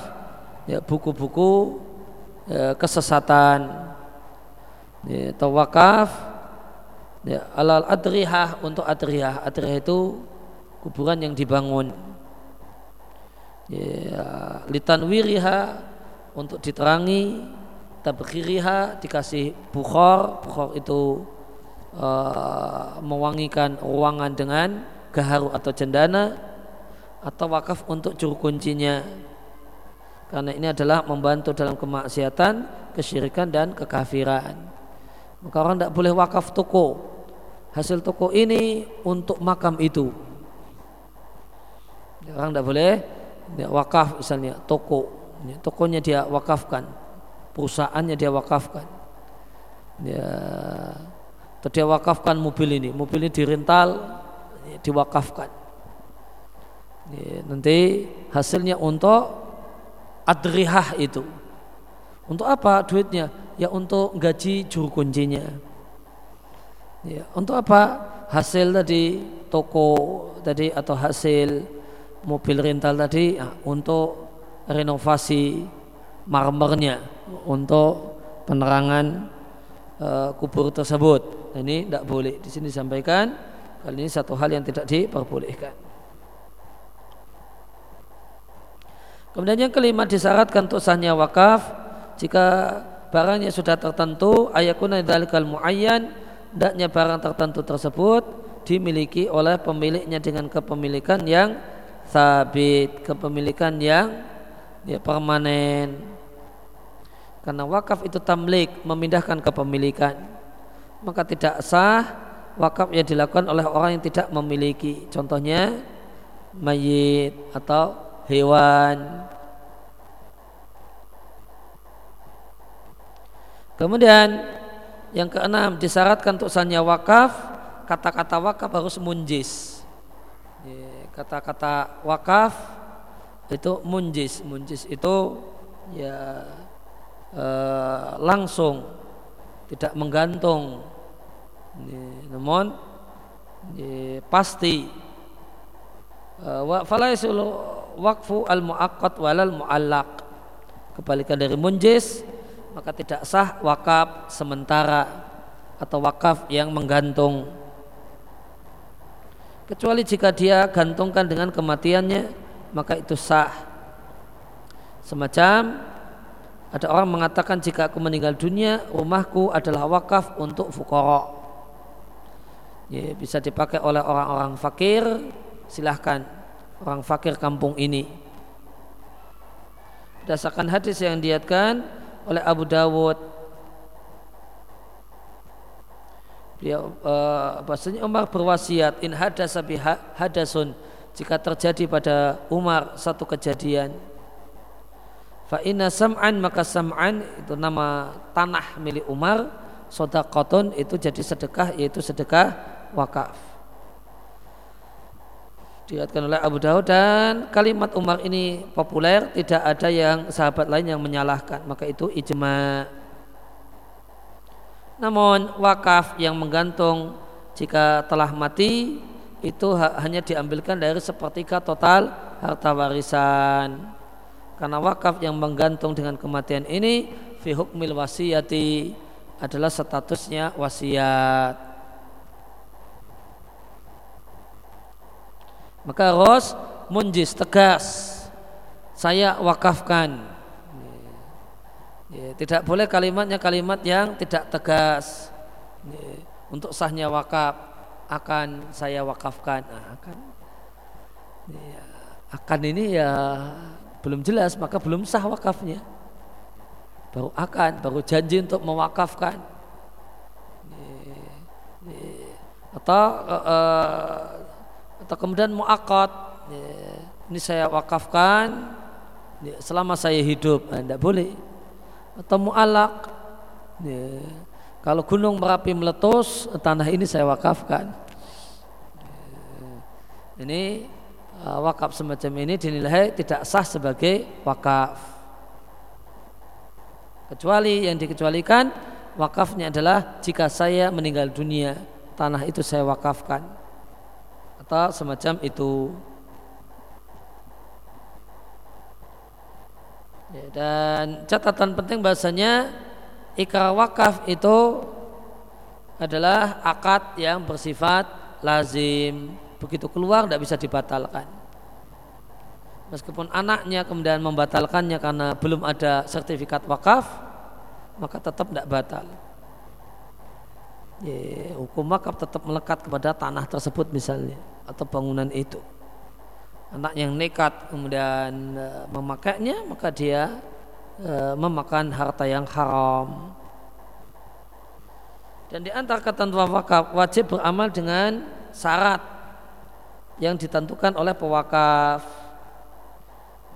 ya buku-buku ya, kesesatan. Ya, atau wakaf ya, alal adrihah untuk adrihah. Adrihah itu kuburan yang dibangun. Ya, litan wiriha untuk diterangi tabkhiriha dikasih bukhor bukhor itu uh, mewangikan ruangan dengan gaharu atau cendana atau wakaf untuk juru kuncinya karena ini adalah membantu dalam kemaksiatan, kesyirikan dan kekafiran. Maka orang tidak boleh wakaf toko. Hasil toko ini untuk makam itu. Orang tidak boleh ya, wakaf misalnya toko. Ya, tokonya dia wakafkan. Perusahaannya dia wakafkan. Ya atau dia wakafkan mobil ini. Mobil ini dirental ya, diwakafkan. Ya, nanti hasilnya untuk adrihah itu. Untuk apa duitnya? Ya untuk gaji juru kuncinya. Ya untuk apa? Hasil tadi toko tadi atau hasil mobil rental tadi ya, untuk renovasi marmernya untuk penerangan uh, kubur tersebut. Nah, ini tidak boleh. Di sini disampaikan kali ini satu hal yang tidak diperbolehkan. Kemudian yang kelima disyaratkan untuk sahnya wakaf jika barangnya sudah tertentu ayakuna dalikal muayyan hendaknya barang tertentu tersebut dimiliki oleh pemiliknya dengan kepemilikan yang sabit, kepemilikan yang ya, permanen. Karena wakaf itu tamlik memindahkan kepemilikan. Maka tidak sah wakaf yang dilakukan oleh orang yang tidak memiliki. Contohnya mayit atau hewan. Kemudian yang keenam disyaratkan untuk sanya wakaf kata-kata wakaf harus munjis kata-kata wakaf itu munjis munjis itu ya Eh, langsung tidak menggantung. Ini, namun ini, pasti. Eh, wa waqfu al muaqqat walal muallaq. Kebalikan dari munjis maka tidak sah wakaf sementara atau wakaf yang menggantung kecuali jika dia gantungkan dengan kematiannya maka itu sah semacam ada orang mengatakan jika aku meninggal dunia, rumahku adalah wakaf untuk fukara. Ya, bisa dipakai oleh orang-orang fakir, silahkan orang fakir kampung ini. Berdasarkan hadis yang diatkan oleh Abu Dawud, dia uh, bahasanya Umar berwasiat in hadasa hadasun jika terjadi pada Umar satu kejadian Fa inna sam'an maka sam'an itu nama tanah milik Umar, sodakotun itu jadi sedekah yaitu sedekah wakaf. Dilihatkan oleh Abu Dawud dan kalimat Umar ini populer, tidak ada yang sahabat lain yang menyalahkan, maka itu ijma. Namun wakaf yang menggantung jika telah mati itu hanya diambilkan dari sepertiga total harta warisan. Karena wakaf yang menggantung dengan kematian ini fi hukmil wasiyati adalah statusnya wasiat. Maka ros munjis tegas saya wakafkan ya, tidak boleh kalimatnya kalimat yang tidak tegas. Ya, untuk sahnya wakaf akan saya wakafkan. Nah, akan. Ya, akan ini ya belum jelas maka belum sah wakafnya. Baru akan baru janji untuk mewakafkan. Atau uh, atau kemudian muakot ini saya wakafkan. Selama saya hidup. Nah, boleh atau mualak kalau gunung merapi meletus tanah ini saya wakafkan. Ini Uh, wakaf semacam ini dinilai tidak sah sebagai wakaf. Kecuali yang dikecualikan wakafnya adalah jika saya meninggal dunia tanah itu saya wakafkan. Atau semacam itu dan catatan penting bahasanya ikrar wakaf itu adalah akad yang bersifat lazim. Begitu keluar tidak bisa dibatalkan. Meskipun anaknya kemudian membatalkannya karena belum ada sertifikat wakaf maka tetap tidak batal. Ya, hukum wakaf tetap melekat kepada tanah tersebut misalnya atau bangunan itu anak yang nekat kemudian e, memakainya maka dia e, memakan harta yang haram. Dan di antara ketentuan wakaf wajib beramal dengan syarat yang ditentukan oleh pewakaf.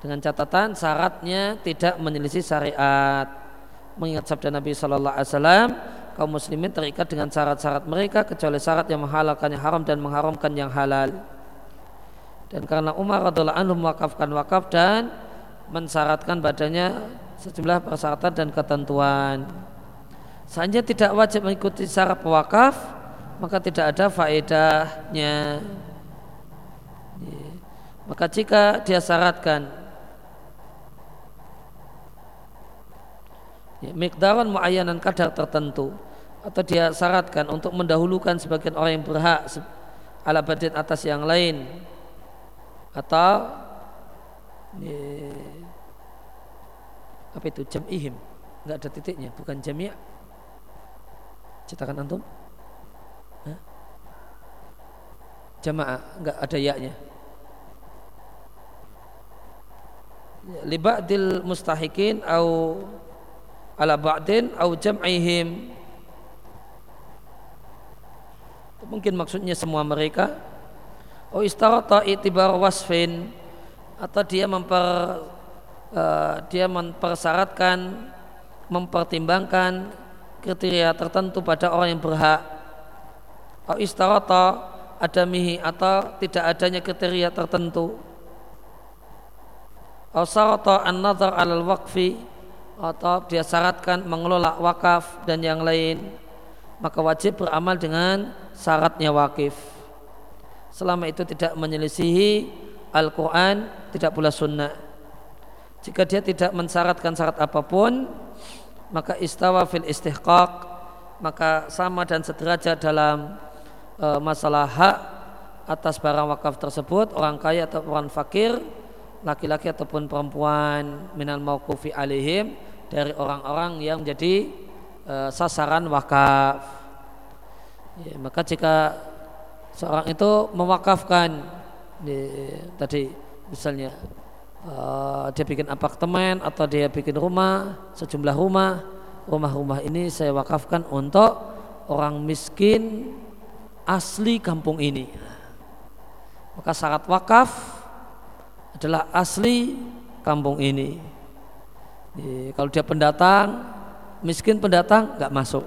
Dengan catatan syaratnya tidak menyelisih syariat. Mengingat sabda Nabi Shallallahu Alaihi Wasallam kaum muslimin terikat dengan syarat-syarat mereka kecuali syarat yang menghalalkan yang haram dan mengharamkan yang halal dan karena Umar radhiallahu anhu mewakafkan wakaf dan mensyaratkan badannya sejumlah persyaratan dan ketentuan Seandainya tidak wajib mengikuti syarat pewakaf maka tidak ada faedahnya. Maka jika dia syaratkan ya, mikdaran muayyanan kadar tertentu atau dia syaratkan untuk mendahulukan sebagian orang yang berhak ala badin atas yang lain atau ya, apa itu? Jam'ihim. Nggak ada titiknya bukan jami' Cetakan antum? Jamaah enggak ada yaknya. Liba'dil mustahikin au ala ba'din au jam'ihim. Mungkin maksudnya semua mereka oh istarata itibar wasfin. Atau dia memper uh, dia mempersyaratkan mempertimbangkan kriteria tertentu pada orang yang berhak. Atau istarata adamihi atau tidak adanya kriteria tertentu. Atau sarata an-nazar alal waqfi. Atau dia syaratkan mengelola wakaf dan yang lain. Maka wajib beramal dengan syaratnya wakif selama itu tidak menyelisihi Al-Quran tidak pula sunnah. Jika dia tidak mensyaratkan syarat apa pun maka istawa fil istihqaq maka sama dan sederajat dalam e, masalah hak atas barang wakaf tersebut orang kaya atau orang fakir laki-laki ataupun perempuan minal mauqufi alihim dari orang-orang yang menjadi e, sasaran wakaf. Ya, maka jika seorang itu mewakafkan. Di, tadi misalnya uh, dia bikin apartemen atau dia bikin rumah sejumlah rumah. Rumah-rumah ini saya wakafkan untuk orang miskin asli kampung ini. Maka syarat wakaf adalah asli kampung ini. Kalau dia pendatang miskin pendatang nggak masuk.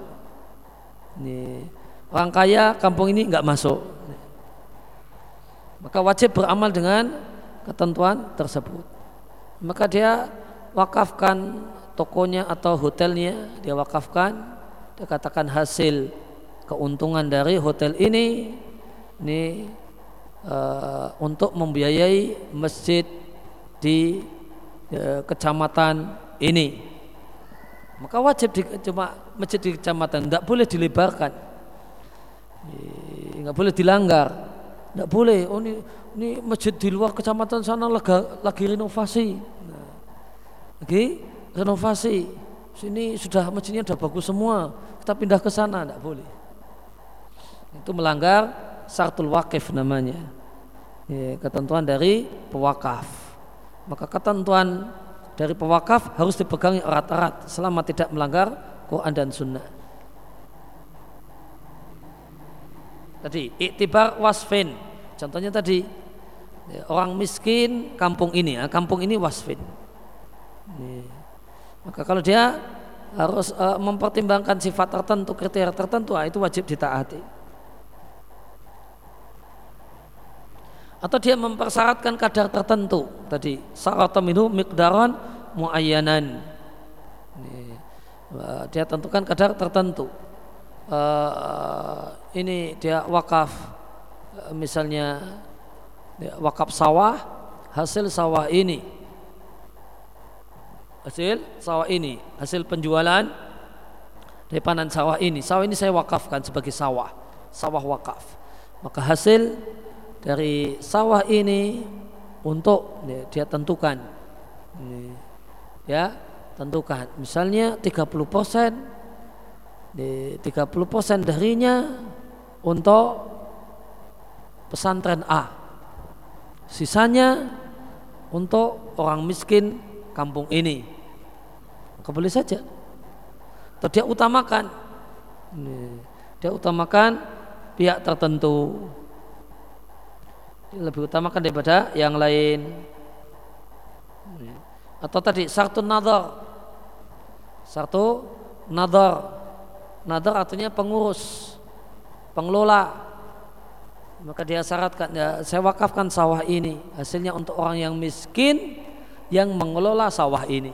Ini, orang kaya kampung ini nggak masuk. Maka wajib beramal dengan ketentuan tersebut. Maka dia wakafkan tokonya atau hotelnya dia wakafkan. Dia katakan hasil keuntungan dari hotel ini ini uh, untuk membiayai masjid di uh, kecamatan ini. Maka wajib di, cuma masjid di kecamatan tidak boleh dilebarkan nggak boleh dilanggar. Tidak boleh. Oh ini ini masjid di luar kecamatan sana lagi, lagi renovasi. Nah, lagi renovasi. Sini sudah masjidnya sudah bagus semua. Kita pindah ke sana tidak boleh. Itu melanggar sartul wakif namanya. Ya, ketentuan dari pewakaf. Maka ketentuan dari pewakaf harus dipegangi erat-erat selama tidak melanggar Quran dan Sunnah tadi iktibar wasfin. Contohnya tadi Ya, orang miskin kampung ini ya, kampung ini wasfin. Maka kalau dia harus uh, mempertimbangkan sifat tertentu kriteria tertentu ah, itu wajib ditaati. Atau dia mempersyaratkan kadar tertentu. Tadi syarat minhu miqdaran muayyanan. Dia tentukan kadar tertentu uh, ini dia wakaf uh, misalnya wakaf sawah hasil sawah ini. Hasil sawah ini hasil penjualan dari panen sawah ini. Sawah ini saya wakafkan sebagai sawah sawah wakaf. Maka hasil dari sawah ini untuk ya, dia tentukan. Ya tentukan. Misalnya 30 persen 30 persen darinya untuk pesantren A. Sisanya untuk orang miskin kampung ini. Boleh saja. Atau dia utamakan. Dia utamakan pihak tertentu. Dia lebih utamakan daripada yang lain. Atau tadi satu nadar satu nadar nadar artinya pengurus pengelola. Maka dia syaratkan ya, saya wakafkan sawah ini hasilnya untuk orang yang miskin yang mengelola sawah ini.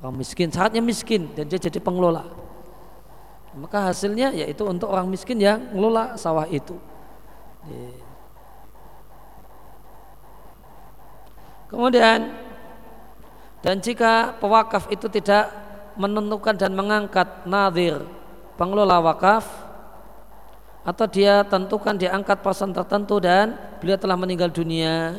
Orang miskin saatnya miskin dan dia jadi pengelola. Maka hasilnya yaitu untuk orang miskin yang mengelola sawah itu. Kemudian dan jika pewakaf itu tidak menentukan dan mengangkat nadir pengelola wakaf atau dia tentukan diangkat person tertentu dan beliau telah meninggal dunia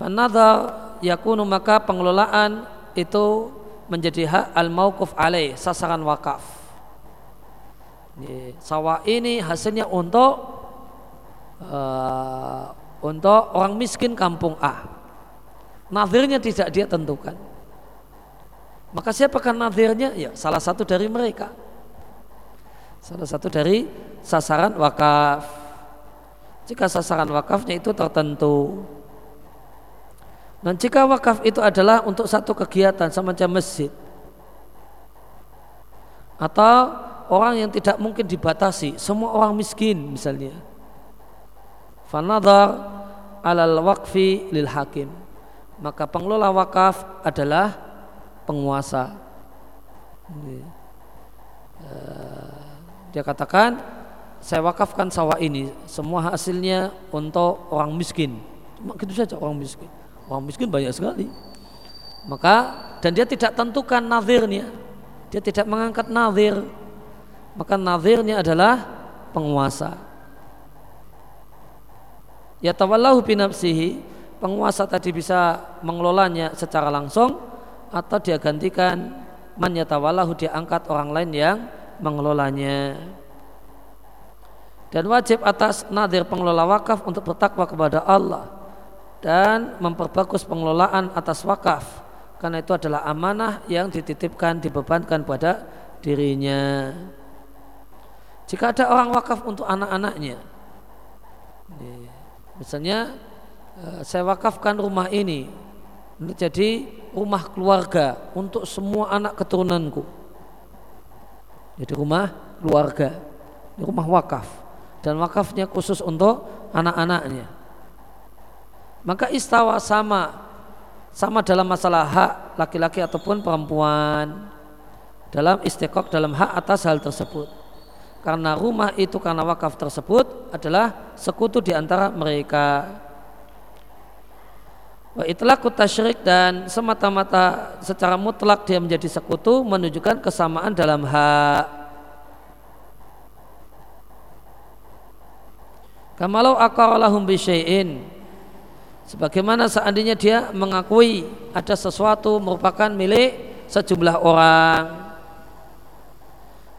fanadhar yakunu maka pengelolaan itu menjadi hak al-mauquf alaih sasaran wakaf. Sawah ini hasilnya untuk uh, untuk orang miskin kampung A. Nazirnya tidak dia tentukan. Maka siapakah nazirnya? Ya, salah satu dari mereka. Salah satu dari sasaran wakaf. Jika sasaran wakafnya itu tertentu, dan jika wakaf itu adalah untuk satu kegiatan semacam masjid atau orang yang tidak mungkin dibatasi, semua orang miskin misalnya. Fanadhar alal waqfi lil hakim. Maka pengelola wakaf adalah penguasa. Eh, dia katakan saya wakafkan sawah ini semua hasilnya untuk orang miskin. Cuma gitu saja orang miskin. Orang miskin banyak sekali. Maka dan dia tidak tentukan nazirnya. Dia tidak mengangkat nazir. Maka nazirnya adalah penguasa. Ya tawallahu binafsihi penguasa tadi bisa mengelolanya secara langsung atau dia gantikan. Man dia angkat orang lain yang mengelolanya. Dan wajib atas nadir pengelola wakaf untuk bertakwa kepada Allah dan memperbagus pengelolaan atas wakaf. Karena itu adalah amanah yang dititipkan dibebankan pada dirinya. Jika ada orang wakaf untuk anak-anaknya misalnya eh, saya wakafkan rumah ini menjadi rumah keluarga untuk semua anak keturunanku. Jadi rumah keluarga. Rumah wakaf. Dan wakafnya khusus untuk anak-anaknya. Maka istawa sama sama dalam masalah hak laki-laki ataupun perempuan. Dalam istiqok dalam hak atas hal tersebut. Karena rumah itu karena wakaf tersebut adalah sekutu di antara mereka wa itlaqu tasyrik dan semata-mata secara mutlak dia menjadi sekutu menunjukkan kesamaan dalam hak Kamalau akaralahum bisyai'in Sebagaimana seandainya dia mengakui ada sesuatu merupakan milik sejumlah orang.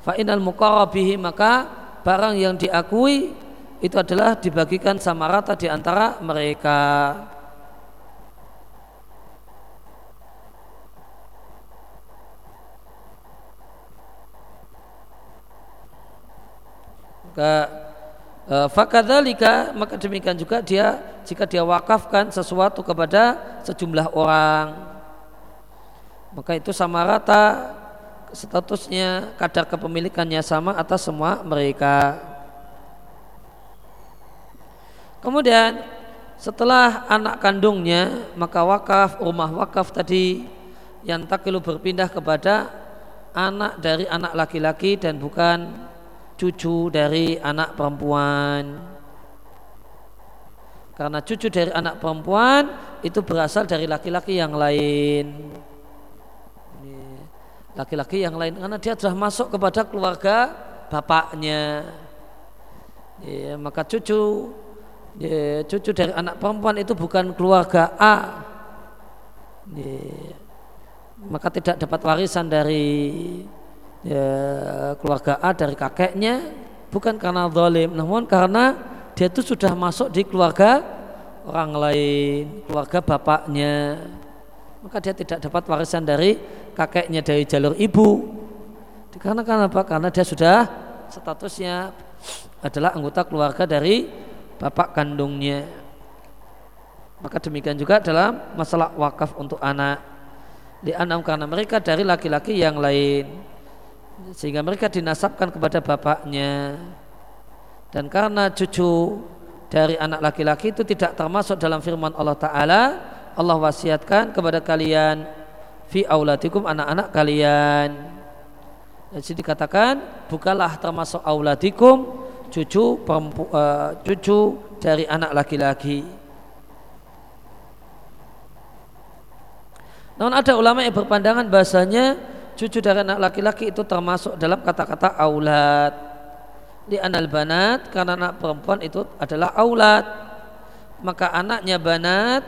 Fa'inal muqarabihi maka barang yang diakui itu adalah dibagikan sama rata di antara mereka. Maka Eh, fakadzalika maka demikian juga dia jika dia wakafkan sesuatu kepada sejumlah orang. Maka itu sama rata statusnya kadar kepemilikannya sama atas semua mereka. Kemudian setelah anak kandungnya maka wakaf rumah wakaf tadi yang takilu berpindah kepada anak dari anak laki-laki dan bukan cucu dari anak perempuan. Karena cucu dari anak perempuan itu berasal dari laki-laki yang lain. Laki-laki yang lain karena dia sudah masuk kepada keluarga bapaknya. Ya, maka cucu ya, cucu dari anak perempuan itu bukan keluarga A. Ya, maka tidak dapat warisan dari ya, keluarga A dari kakeknya bukan karena zalim namun karena dia itu sudah masuk di keluarga orang lain keluarga bapaknya. Maka dia tidak dapat warisan dari kakeknya dari jalur ibu. Karena kenapa karena dia sudah statusnya adalah anggota keluarga dari bapak kandungnya. Maka demikian juga dalam masalah wakaf untuk anak. Dianam karena mereka dari laki-laki yang lain sehingga mereka dinasabkan kepada bapaknya. Dan karena cucu dari anak laki-laki itu tidak termasuk dalam firman Allah Ta'ala Allah wasiatkan kepada kalian fi auladikum anak-anak kalian. Jadi dikatakan bukalah termasuk auladikum cucu perempu, uh, cucu dari anak laki-laki. Namun ada ulama yang berpandangan bahasanya cucu dari anak laki-laki itu termasuk dalam kata-kata aulad. Di anal banat karena anak perempuan itu adalah aulad. Maka anaknya banat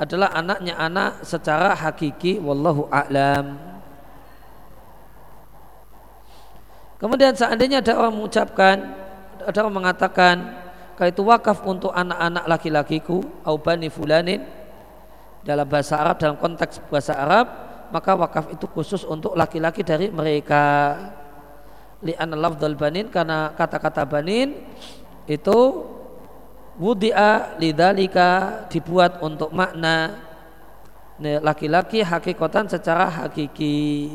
adalah anaknya anak secara hakiki wallahu a'lam. Kemudian seandainya ada orang mengucapkan ada orang mengatakan kalau itu wakaf untuk anak-anak laki-lakiku au bani fulanin. Dalam bahasa Arab dalam konteks bahasa Arab maka wakaf itu khusus untuk laki-laki dari mereka. Li'an lafdhal banin karena kata-kata banin itu wudi'a lidalika dibuat untuk makna laki-laki hakikatan secara hakiki.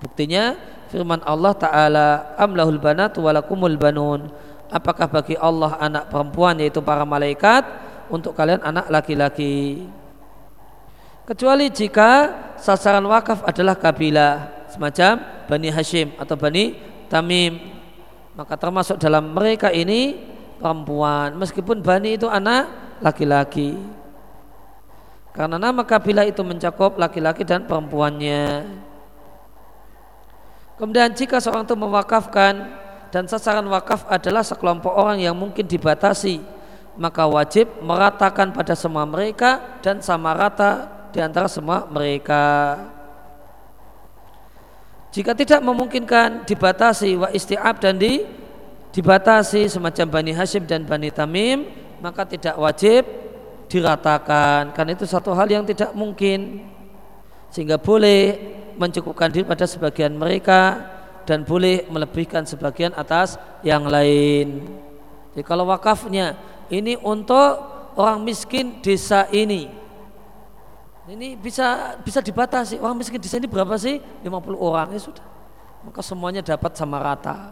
Buktinya firman Allah Ta'ala amlahul banat walakumul banun. Apakah bagi Allah anak perempuan yaitu para malaikat untuk kalian anak laki-laki kecuali jika sasaran wakaf adalah kabilah semacam Bani Hashim atau Bani Tamim. Maka termasuk dalam mereka ini perempuan. Meskipun Bani itu anak laki-laki. Karena nama kabilah itu mencakup laki-laki dan perempuannya. Kemudian jika seorang itu mewakafkan dan sasaran wakaf adalah sekelompok orang yang mungkin dibatasi maka wajib meratakan pada semua mereka dan sama rata di antara semua mereka. Jika tidak memungkinkan dibatasi wa isti'ab dan di dibatasi semacam Bani Hashim dan Bani Tamim maka tidak wajib diratakan karena itu satu hal yang tidak mungkin sehingga boleh mencukupkan diri pada sebagian mereka dan boleh melebihkan sebagian atas yang lain. Jadi kalau wakafnya ini untuk orang miskin desa ini ini bisa bisa dibatasi. Orang miskin di sini berapa sih? 50 orang ya sudah. Maka semuanya dapat sama rata.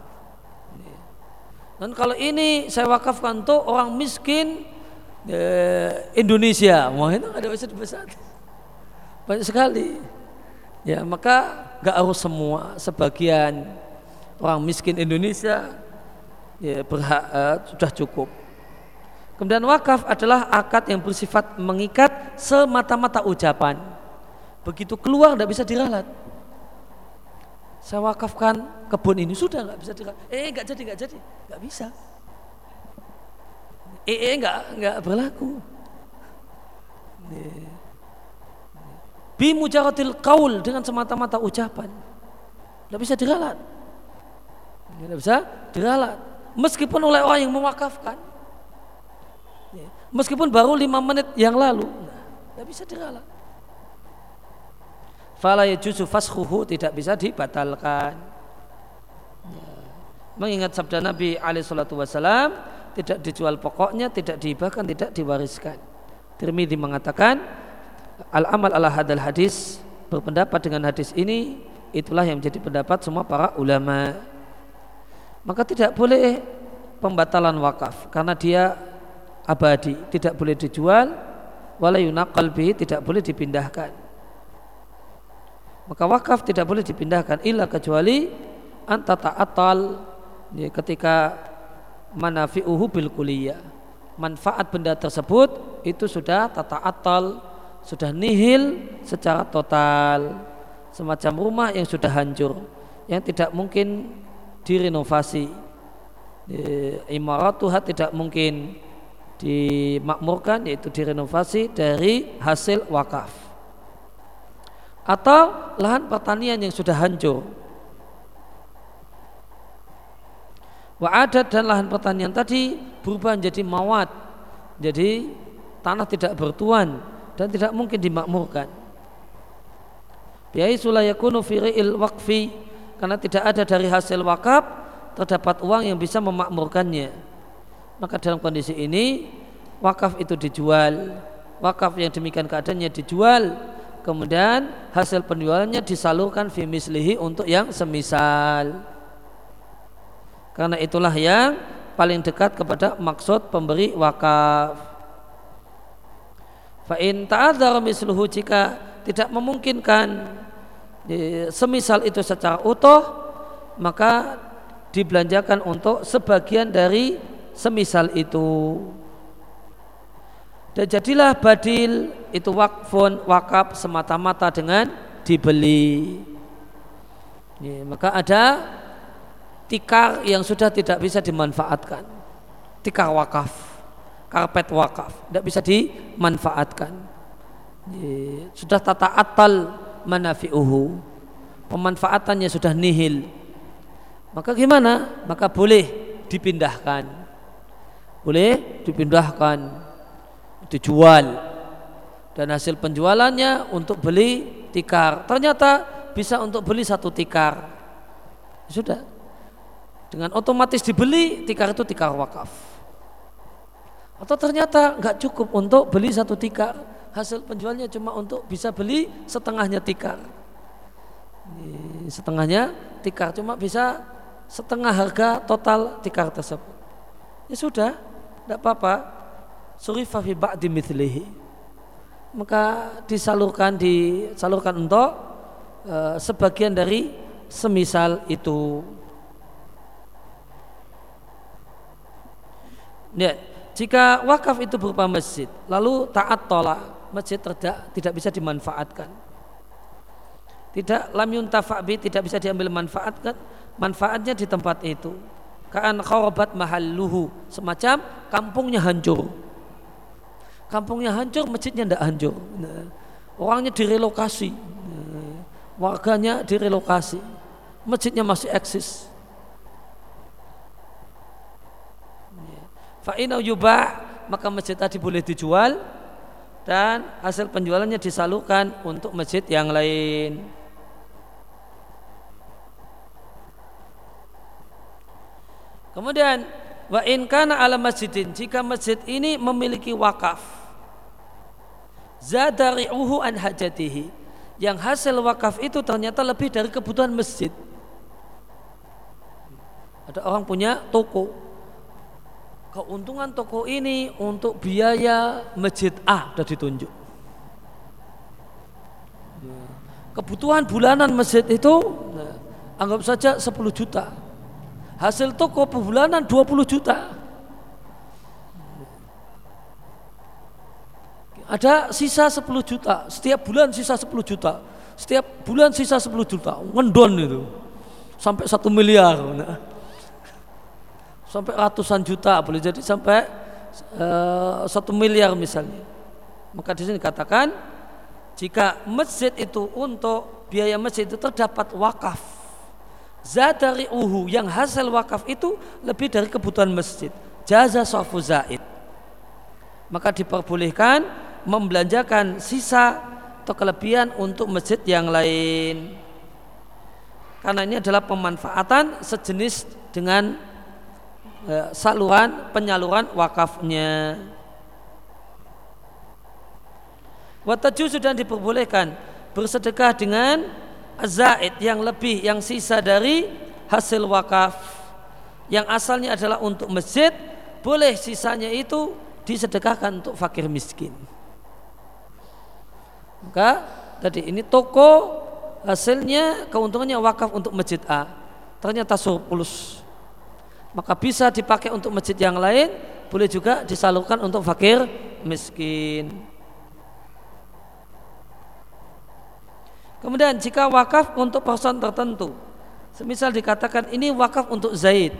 Dan kalau ini saya wakafkan untuk orang miskin eh, Indonesia, wah itu ada bisa dibesarkan. Banyak sekali. Ya maka nggak harus semua, sebagian orang miskin Indonesia ya berhak eh, sudah cukup. Kemudian wakaf adalah akad yang bersifat mengikat semata-mata ucapan. Begitu keluar tidak bisa diralat. Saya wakafkan kebun ini sudah nggak bisa diralat. Eh nggak jadi nggak jadi nggak bisa. Eh eh nggak nggak berlaku. Bimujaratil kaul dengan semata-mata ucapan. Tidak bisa diralat. Tidak bisa diralat. Meskipun oleh orang yang mewakafkan meskipun baru lima menit yang lalu. Tidak bisa diralat. Fala yajuzu fashuhu tidak bisa dibatalkan. Ya. mengingat sabda Nabi alaihi salatu tidak dijual pokoknya tidak dihibahkan tidak diwariskan. Tirmidzi mengatakan al amal ala hadal hadis berpendapat dengan hadis ini itulah yang menjadi pendapat semua para ulama. Maka tidak boleh pembatalan wakaf karena dia abadi tidak boleh dijual walayunaqal bihi tidak boleh dipindahkan. Maka wakaf tidak boleh dipindahkan illa kecuali anta ta'atal ya, ketika manafi'uhu bil kuliyah manfaat benda tersebut itu sudah tata atal sudah nihil secara total. Semacam rumah yang sudah hancur yang tidak mungkin direnovasi. Imaratuha tidak mungkin dimakmurkan yaitu direnovasi dari hasil wakaf. Atau lahan pertanian yang sudah hancur. Wa adat dan lahan pertanian tadi berubah menjadi mawat jadi tanah tidak bertuan dan tidak mungkin dimakmurkan. Biai sulayakunu fi'il waqfi karena tidak ada dari hasil wakaf terdapat uang yang bisa memakmurkannya maka dalam kondisi ini wakaf itu dijual. Wakaf yang demikian keadaannya dijual. Kemudian hasil penjualannya disalurkan fi mislihi untuk yang semisal. Karena itulah yang paling dekat kepada maksud pemberi wakaf. Fa in misluhu jika tidak memungkinkan semisal itu secara utuh maka dibelanjakan untuk sebagian dari semisal itu. Dan jadilah badil itu wakfun wakaf semata-mata dengan dibeli. Ya, maka ada tikar yang sudah tidak bisa dimanfaatkan. Tikar wakaf karpet wakaf tidak bisa dimanfaatkan. Ya, sudah tata atal manafi'uhu. Pemanfaatannya sudah nihil. Maka gimana? Maka boleh dipindahkan boleh dipindahkan dijual. Dan hasil penjualannya untuk beli tikar. Ternyata bisa untuk beli satu tikar. Sudah. Dengan otomatis dibeli tikar itu tikar wakaf. Atau ternyata nggak cukup untuk beli satu tikar. Hasil penjualnya cuma untuk bisa beli setengahnya tikar. Setengahnya tikar cuma bisa setengah harga total tikar tersebut. Ya sudah tidak apa-apa. Surifa fi ba'di mithlihi. Maka disalurkan disalurkan untuk uh, sebagian dari semisal itu. Ya jika wakaf itu berupa masjid lalu taat tolak masjid tidak tidak bisa dimanfaatkan. Tidak lam yuntafa' tidak bisa diambil manfaatkan manfaatnya di tempat itu Kaan kharabat mahalluhu semacam kampungnya hancur. Kampungnya hancur, masjidnya tidak hancur. Nah, orangnya direlokasi, nah, warganya direlokasi, masjidnya masih eksis. Fa'ina yuba maka masjid tadi boleh dijual dan hasil penjualannya disalurkan untuk masjid yang lain. Kemudian wa in kana ala masjidin jika masjid ini memiliki wakaf zadari'uhu an hajatihi yang hasil wakaf itu ternyata lebih dari kebutuhan masjid. Ada orang punya toko. Keuntungan toko ini untuk biaya masjid A sudah ditunjuk. Kebutuhan bulanan masjid itu nah, anggap saja 10 juta hasil toko bulanan 20 juta. Ada sisa 10 juta. Setiap bulan sisa 10 juta. Setiap bulan sisa 10 juta. Ngendon itu. Sampai satu miliar. Sampai ratusan juta boleh jadi sampai uh, satu miliar misalnya. Maka di sini katakan jika masjid itu untuk biaya masjid itu terdapat wakaf Zadari uhu yang hasil wakaf itu lebih dari kebutuhan masjid. Jaza sofu zaid. Maka diperbolehkan membelanjakan sisa atau kelebihan untuk masjid yang lain. Karena ini adalah pemanfaatan sejenis dengan e, saluran penyaluran wakafnya. Wataju sudah diperbolehkan bersedekah dengan zaid yang lebih yang sisa dari hasil wakaf. Yang asalnya adalah untuk masjid boleh sisanya itu disedekahkan untuk fakir miskin. Maka tadi ini toko hasilnya keuntungannya wakaf untuk masjid A. Ternyata surplus. Maka bisa dipakai untuk masjid yang lain boleh juga disalurkan untuk fakir miskin kemudian jika wakaf untuk person tertentu semisal dikatakan ini wakaf untuk Zaid.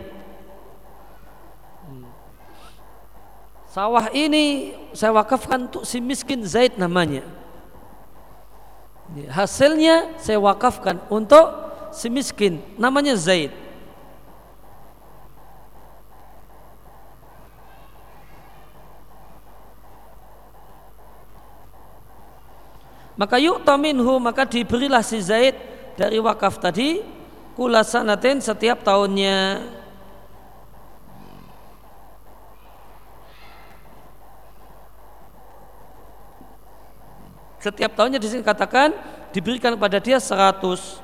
Sawah ini saya wakafkan untuk si miskin Zaid namanya. Hasilnya saya wakafkan untuk si miskin namanya Zaid maka yuk minhu maka diberilah si Zaid dari wakaf tadi kulasanatin setiap tahunnya Setiap tahunnya di sini katakan diberikan kepada dia 100.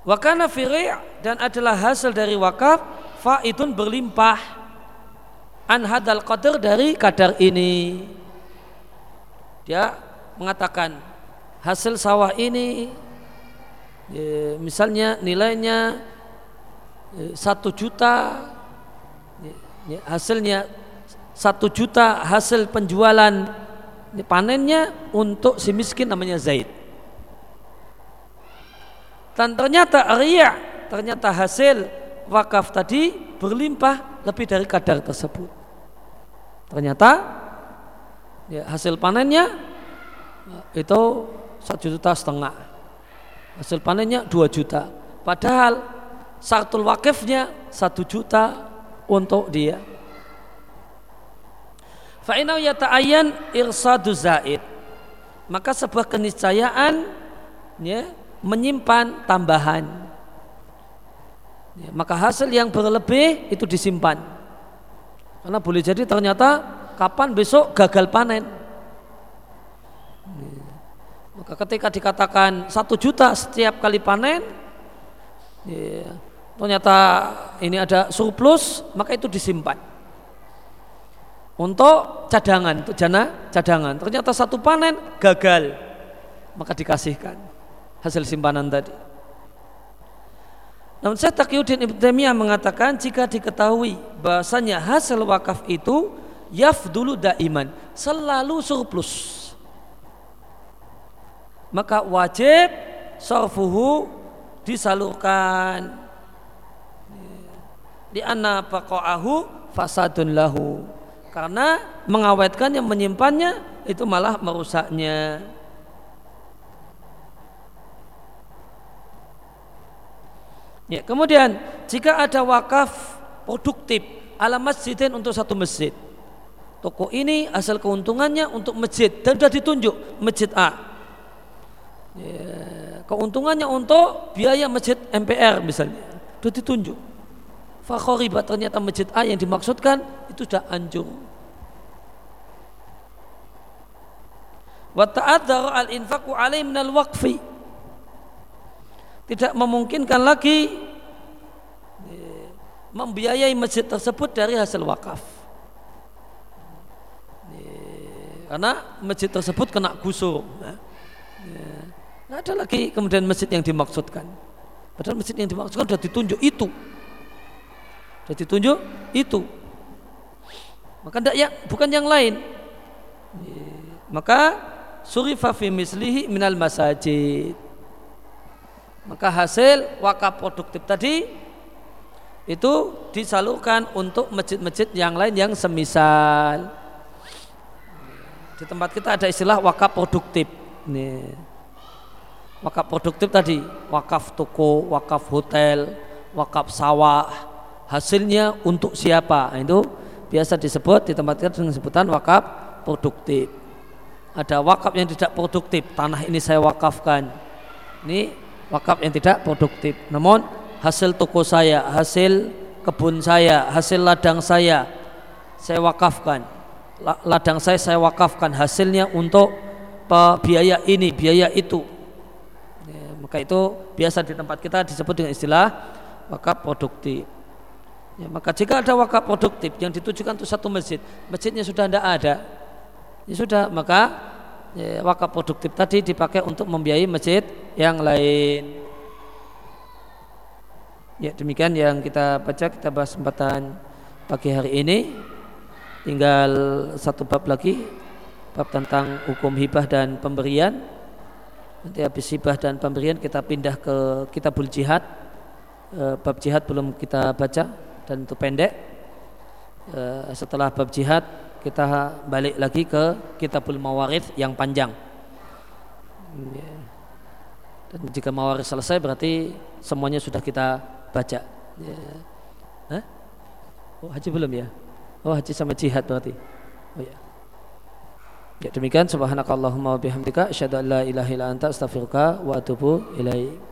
Wakana firi' dan adalah hasil dari wakaf faidun berlimpah an hadal dari kadar ini. Dia mengatakan hasil sawah ini ya, misalnya nilainya ya, satu juta ya, ya hasilnya satu juta hasil penjualan panennya untuk si miskin namanya Zaid. Dan ternyata ria, ternyata hasil wakaf tadi berlimpah lebih dari kadar tersebut. Ternyata ya, hasil panennya itu satu juta setengah. Hasil panennya dua juta. Padahal sartul wakifnya satu juta untuk dia. Fa'inau yata'ayyan irsadu zaid. Maka sebuah keniscayaan ya, menyimpan tambahan. Ya, maka hasil yang berlebih itu disimpan. Karena boleh jadi ternyata kapan besok gagal panen. Maka ketika dikatakan satu juta setiap kali panen, ya, ternyata ini ada surplus, maka itu disimpan untuk cadangan, untuk jana cadangan. Ternyata satu panen gagal, maka dikasihkan hasil simpanan tadi. Namun saya Taqiyuddin Ibn Taimiyah mengatakan jika diketahui bahasanya hasil wakaf itu yafdulu daiman, selalu surplus. Maka wajib sorfuhu disalurkan di anna baqa'ahu fasadun lahu karena mengawetkan yang menyimpannya itu malah merusaknya. Ya, kemudian jika ada wakaf produktif ala masjidin untuk satu masjid. Toko ini asal keuntungannya untuk masjid dan sudah ditunjuk masjid A. Ya, keuntungannya untuk biaya masjid MPR misalnya. Sudah ditunjuk. Fakhoriba ternyata masjid A yang dimaksudkan itu sudah anjur. Wa ta'adzar al-infaqu alaih minal waqfi. Tidak memungkinkan lagi eh, membiayai masjid tersebut dari hasil wakaf. Eh, karena masjid tersebut kena gusur. Nah, ada lagi kemudian masjid yang dimaksudkan. Padahal masjid yang dimaksudkan sudah ditunjuk itu. Sudah ditunjuk itu. Maka tidak ya, bukan yang lain. Maka surifa fi mislihi minal masajid. Maka hasil wakaf produktif tadi itu disalurkan untuk masjid-masjid yang lain yang semisal. Di tempat kita ada istilah wakaf produktif. Nih. Wakaf produktif tadi, wakaf toko, wakaf hotel, wakaf sawah. Hasilnya untuk siapa? Nah, itu biasa disebut di tempat kita dengan sebutan wakaf produktif. Ada wakaf yang tidak produktif, tanah ini saya wakafkan. Ini wakaf yang tidak produktif. Namun hasil toko saya, hasil kebun saya, hasil ladang saya, saya wakafkan. Ladang saya saya wakafkan hasilnya untuk biaya ini, biaya itu. Ya, maka itu biasa di tempat kita disebut dengan istilah wakaf produktif. Ya, maka jika ada wakaf produktif yang ditujukan untuk satu masjid, masjidnya sudah tidak ada, ya sudah maka ya, wakaf produktif tadi dipakai untuk membiayai masjid yang lain. Ya demikian yang kita baca kita bahas kesempatan pagi hari ini. Tinggal satu bab lagi bab tentang hukum hibah dan pemberian. Nanti habis hibah dan pemberian kita pindah ke kitabul jihad. E, bab jihad belum kita baca dan itu pendek. E, setelah bab jihad kita balik lagi ke kitabul mawarith yang panjang. Ya. Dan jika mawarith selesai berarti semuanya sudah kita baca. Ya. Hah? Oh haji belum ya? Oh haji sama jihad berarti. Oh ya. Ya demikian subhanakallahumma wa bihamdika asyhadu an la ilaha illa anta astaghfiruka wa atubu ilaik.